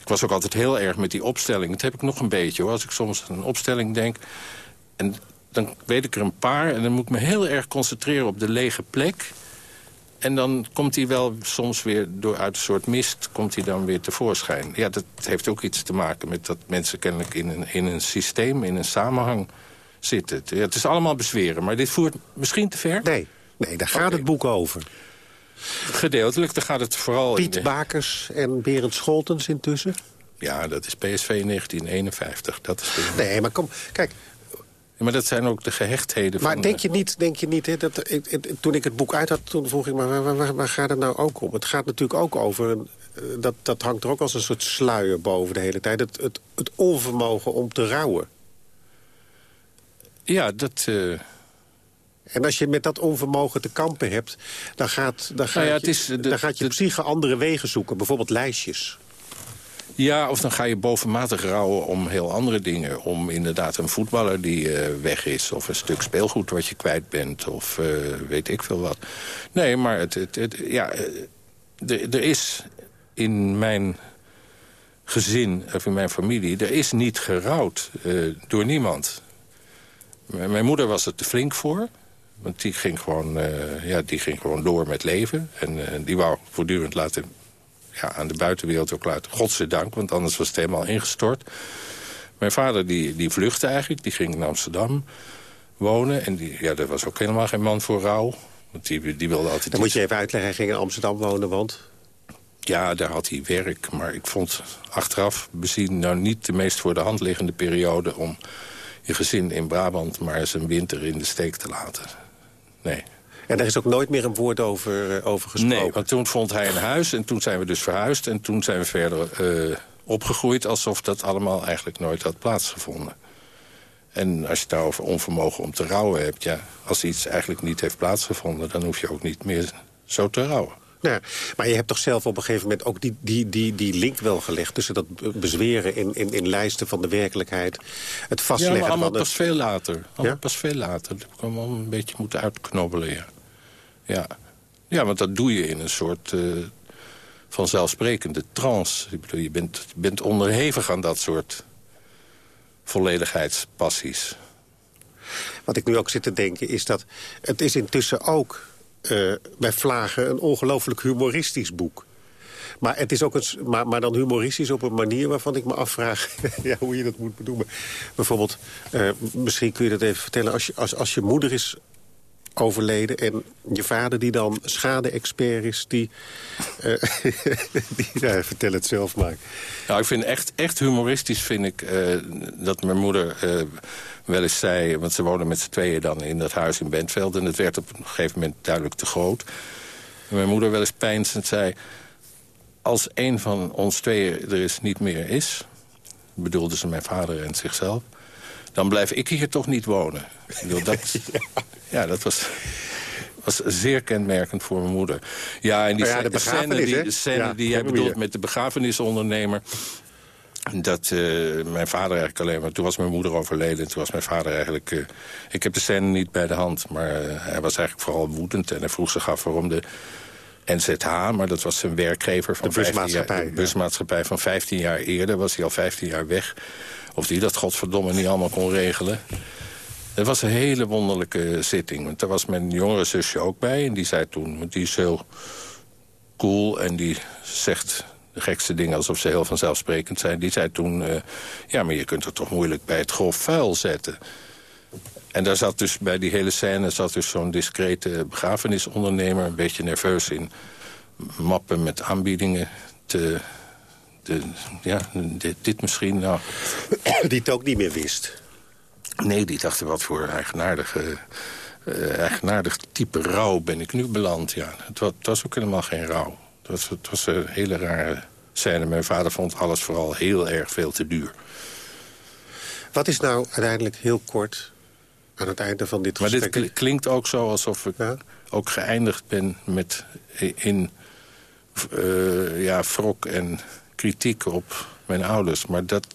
ik was ook altijd heel erg met die opstelling. Dat heb ik nog een beetje hoor. Als ik soms aan een opstelling denk... En dan weet ik er een paar en dan moet ik me heel erg concentreren op de lege plek. En dan komt hij wel soms weer door uit een soort mist komt hij dan weer tevoorschijn. Ja, dat heeft ook iets te maken met dat mensen kennelijk in een, in een systeem, in een samenhang zit het. Het is allemaal bezweren, maar dit voert misschien te ver? Nee, nee daar gaat okay. het boek over. Gedeeltelijk, daar gaat het vooral... Piet in Bakers en Berend Scholtens intussen? Ja, dat is PSV 1951. Dat is de... Nee, maar kom, kijk... Ja, maar dat zijn ook de gehechtheden maar van... denk je niet, denk je niet hè, dat, ik, toen ik het boek uit had, toen vroeg ik me... Waar, waar, waar, gaat het nou ook om? Het gaat natuurlijk ook over... Dat, dat hangt er ook als een soort sluier boven de hele tijd. Het, het, het onvermogen om te rouwen. Ja, dat... Uh... En als je met dat onvermogen te kampen hebt... dan gaat, dan gaat, nou ja, je, is de, dan gaat je de, psyche andere wegen zoeken. Bijvoorbeeld lijstjes. Ja, of dan ga je bovenmatig rouwen om heel andere dingen. Om inderdaad een voetballer die uh, weg is. Of een stuk speelgoed wat je kwijt bent. Of uh, weet ik veel wat. Nee, maar het, het, het ja, er is in mijn gezin, of in mijn familie... er is niet gerouwd uh, door niemand. Mijn moeder was er te flink voor. Want die ging gewoon, uh, ja, die ging gewoon door met leven. En uh, die wou voortdurend laten, ja, aan de buitenwereld ook laten. Godzijdank, want anders was het helemaal ingestort. Mijn vader die, die vluchtte eigenlijk. Die ging in Amsterdam wonen. En die, ja, daar was ook helemaal geen man voor rouw. Want die, die wilde altijd... Dan moet je even uitleggen, hij ging in Amsterdam wonen, want... Ja, daar had hij werk. Maar ik vond achteraf bezien nou niet de meest voor de hand liggende periode... om je gezin in Brabant maar een winter in de steek te laten. Nee. En daar is ook nooit meer een woord over, uh, over gesproken? Nee, want toen vond hij een huis en toen zijn we dus verhuisd... en toen zijn we verder uh, opgegroeid alsof dat allemaal eigenlijk nooit had plaatsgevonden. En als je het nou over onvermogen om te rouwen hebt... ja, als iets eigenlijk niet heeft plaatsgevonden... dan hoef je ook niet meer zo te rouwen. Ja, maar je hebt toch zelf op een gegeven moment ook die, die, die, die link wel gelegd... tussen dat bezweren in, in, in lijsten van de werkelijkheid. Het vastleggen ja, maar allemaal van pas veel later. Allemaal ja? pas veel later. Dat heb ik allemaal een beetje moeten uitknobbelen, ja. ja. Ja, want dat doe je in een soort uh, vanzelfsprekende trance. Ik bedoel, je bent, je bent onderhevig aan dat soort volledigheidspassies. Wat ik nu ook zit te denken is dat... het is intussen ook uh, bij Vlagen een ongelooflijk humoristisch boek. Maar, het is ook een, maar, maar dan humoristisch op een manier waarvan ik me afvraag ja, hoe je dat moet bedoelen. Bijvoorbeeld, uh, misschien kun je dat even vertellen. Als je, als, als je moeder is overleden en je vader die dan schade-expert is... die, uh, die ja, vertel het zelf maar. Nou, ik vind echt, echt humoristisch vind ik uh, dat mijn moeder wel eens zei... want ze woonden met z'n tweeën dan in dat huis in Bentveld... en het werd op een gegeven moment duidelijk te groot. Mijn moeder wel eens pijnzend zei... als een van ons tweeën er is niet meer is... bedoelde ze mijn vader en zichzelf... dan blijf ik hier toch niet wonen. Ik dat, ja. ja, dat was was zeer kenmerkend voor mijn moeder. Ja, en die ja, de scène die, de scène ja, die jij bedoelt met de begrafenisondernemer... Dat uh, mijn vader eigenlijk alleen maar... Toen was mijn moeder overleden en toen was mijn vader eigenlijk... Uh, ik heb de scène niet bij de hand, maar uh, hij was eigenlijk vooral woedend. En hij vroeg zich af waarom de NZH, maar dat was zijn werkgever... Van de busmaatschappij. Jaar, de busmaatschappij van 15 jaar eerder, was hij al 15 jaar weg. Of die dat godverdomme niet allemaal kon regelen. Het was een hele wonderlijke zitting. Want daar was mijn jongere zusje ook bij. En die zei toen, die is heel cool en die zegt de gekste dingen alsof ze heel vanzelfsprekend zijn. Die zei toen, uh, ja, maar je kunt er toch moeilijk bij het grof vuil zetten. En daar zat dus bij die hele scène zat dus zo'n discrete begrafenisondernemer... een beetje nerveus in mappen met aanbiedingen te, de, ja, dit, dit misschien... Nou, die het ook niet meer wist. Nee, die dachten wat voor eigenaardige, uh, eigenaardig type rouw ben ik nu beland. Ja, het was, het was ook helemaal geen rouw. Het was, het was een hele rare scène. Mijn vader vond alles vooral heel erg veel te duur. Wat is nou uiteindelijk heel kort aan het einde van dit gesprek... Maar dit klinkt ook zo alsof ik ook geëindigd ben met in uh, ja, wrok en kritiek op mijn ouders. Maar dat,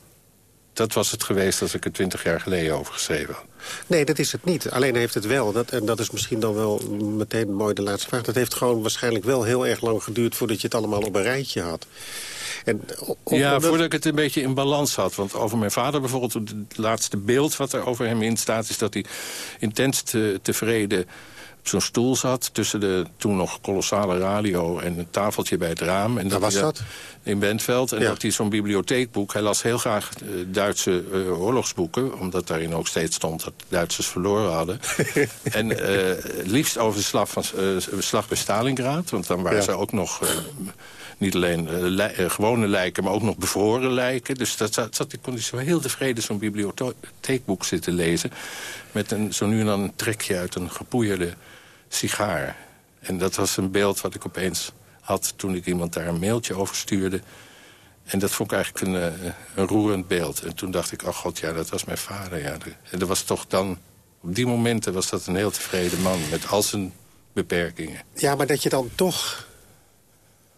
dat was het geweest als ik er twintig jaar geleden over geschreven had. Nee, dat is het niet. Alleen heeft het wel, dat, en dat is misschien dan wel meteen mooi de laatste vraag... dat heeft gewoon waarschijnlijk wel heel erg lang geduurd... voordat je het allemaal op een rijtje had. En, ja, voordat ik het een beetje in balans had. Want over mijn vader bijvoorbeeld, het laatste beeld wat er over hem in staat... is dat hij intens te, tevreden op zo'n stoel zat... tussen de toen nog kolossale radio en een tafeltje bij het raam. En dat was dat? In Bentveld. En dat hij zo'n bibliotheekboek... Hij las heel graag uh, Duitse uh, oorlogsboeken. Omdat daarin ook steeds stond dat Duitsers verloren hadden. en uh, liefst over de slag, van, slag bij Stalingrad. Want dan waren ja. ze ook nog niet alleen uh, gewone lijken, maar ook nog bevroren lijken. Dus dat zat, zat, ik kon zo heel tevreden zo'n bibliotheekboek zitten lezen... met een, zo nu en dan een trekje uit een gepoeierde sigaar. En dat was een beeld wat ik opeens had toen ik iemand daar een mailtje over stuurde. En dat vond ik eigenlijk een, eh, een roerend beeld. En toen dacht ik, oh god, ja, dat was mijn vader. Ja. En dat was toch dan, op die momenten was dat een heel tevreden man... met al zijn beperkingen. Ja, maar dat je dan toch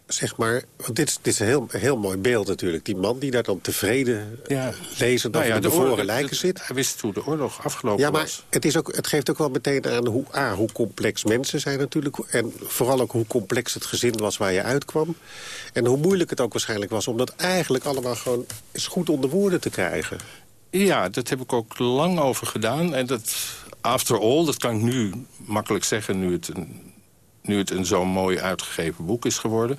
zeg maar... Want dit, dit is een heel, heel mooi beeld natuurlijk. Die man die daar dan tevreden ja. lezend nou ja, de, voren lijken zit. Hij wist hoe de oorlog afgelopen ja, maar was. Het, is ook, het geeft ook wel meteen aan hoe, A, hoe complex mensen zijn natuurlijk. En vooral ook hoe complex het gezin was waar je uitkwam. En hoe moeilijk het ook waarschijnlijk was... om dat eigenlijk allemaal gewoon eens goed onder woorden te krijgen. Ja, dat heb ik ook lang over gedaan. En dat, after all, dat kan ik nu makkelijk zeggen... nu het een nu het een zo mooi uitgegeven boek is geworden.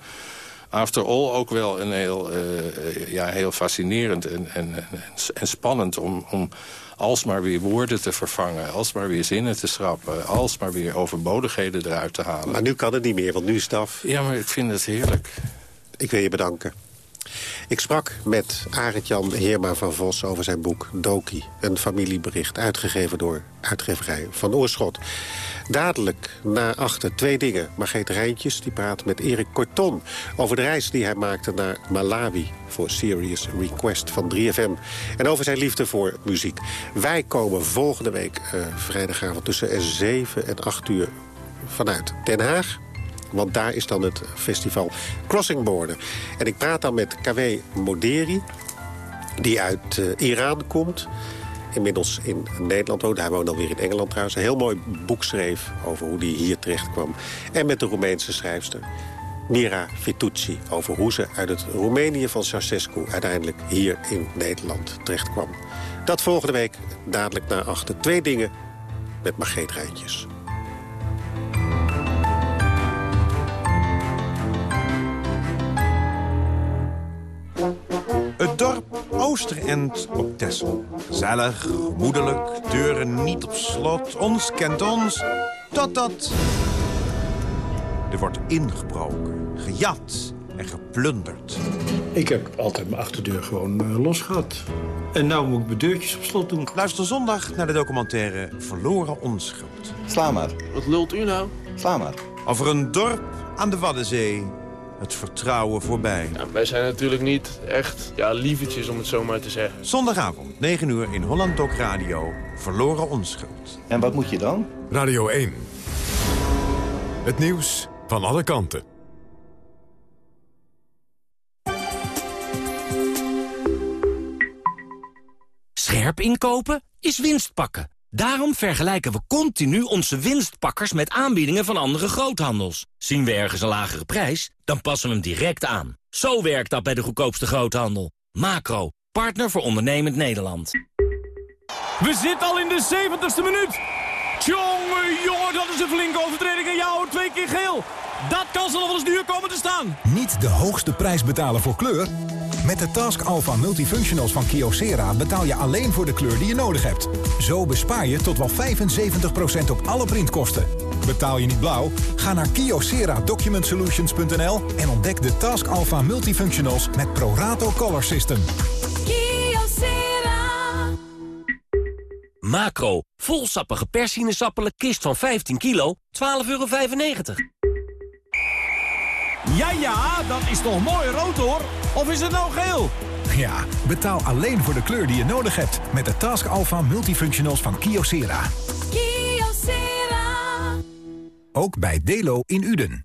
After All ook wel een heel, uh, ja, heel fascinerend en, en, en spannend om, om alsmaar weer woorden te vervangen... alsmaar weer zinnen te schrappen... alsmaar weer overbodigheden eruit te halen. Maar nu kan het niet meer, want nu is het af. Ja, maar ik vind het heerlijk. Ik wil je bedanken. Ik sprak met Arend-Jan Heerma van Vos over zijn boek Doki. Een familiebericht, uitgegeven door uitgeverij Van Oorschot. Dadelijk na achter twee dingen. Margreet Rijntjes die praat met Erik Corton... over de reis die hij maakte naar Malawi... voor Serious Request van 3FM. En over zijn liefde voor muziek. Wij komen volgende week uh, vrijdagavond tussen 7 en 8 uur vanuit Den Haag. Want daar is dan het festival Crossing Border. En ik praat dan met KW Moderi, die uit uh, Iran komt inmiddels in Nederland woont. Hij woont alweer in Engeland trouwens. Een heel mooi boek schreef over hoe hij hier terecht kwam. En met de Roemeense schrijfster Mira Fitucci... over hoe ze uit het Roemenië van Ceausescu uiteindelijk hier in Nederland terecht kwam. Dat volgende week, dadelijk na achter. Twee dingen met Margreet Rijntjes. Oosterend op Texel. Gezellig, moedelijk, deuren niet op slot. Ons kent ons, totdat... Er wordt ingebroken, gejat en geplunderd. Ik heb altijd mijn achterdeur gewoon uh, los gehad. En nou moet ik mijn deurtjes op slot doen. Luister zondag naar de documentaire Verloren Onschuld. Sla maar. Wat lult u nou? Sla maar. Over een dorp aan de Waddenzee het vertrouwen voorbij. Ja, wij zijn natuurlijk niet echt ja, lievertjes, om het zo maar te zeggen. Zondagavond, 9 uur in Holland Doc Radio. Verloren onschuld. En wat moet je dan? Radio 1. Het nieuws van alle kanten. Scherp inkopen is winst pakken. Daarom vergelijken we continu onze winstpakkers met aanbiedingen van andere groothandels. Zien we ergens een lagere prijs, dan passen we hem direct aan. Zo werkt dat bij de goedkoopste groothandel. Macro, partner voor ondernemend Nederland. We zitten al in de 70ste minuut. Tjonge jongen, dat is een flinke overtreding. En jou twee keer geel. Dat kan ze nog wel eens duur komen te staan. Niet de hoogste prijs betalen voor kleur? Met de Task Alpha Multifunctionals van Kyocera betaal je alleen voor de kleur die je nodig hebt. Zo bespaar je tot wel 75% op alle printkosten. Betaal je niet blauw? Ga naar kiosera.documentsolutions.nl en ontdek de Task Alpha Multifunctionals met Prorato Color System. Kyocera. Macro, volsappige persinesappelen kist van 15 kilo, 12,95 euro. Ja, ja, dat is toch mooi rood hoor? Of is het nou geel? Ja, betaal alleen voor de kleur die je nodig hebt met de Task Alpha Multifunctionals van Kyocera. Kyocera. Ook bij Delo in Uden.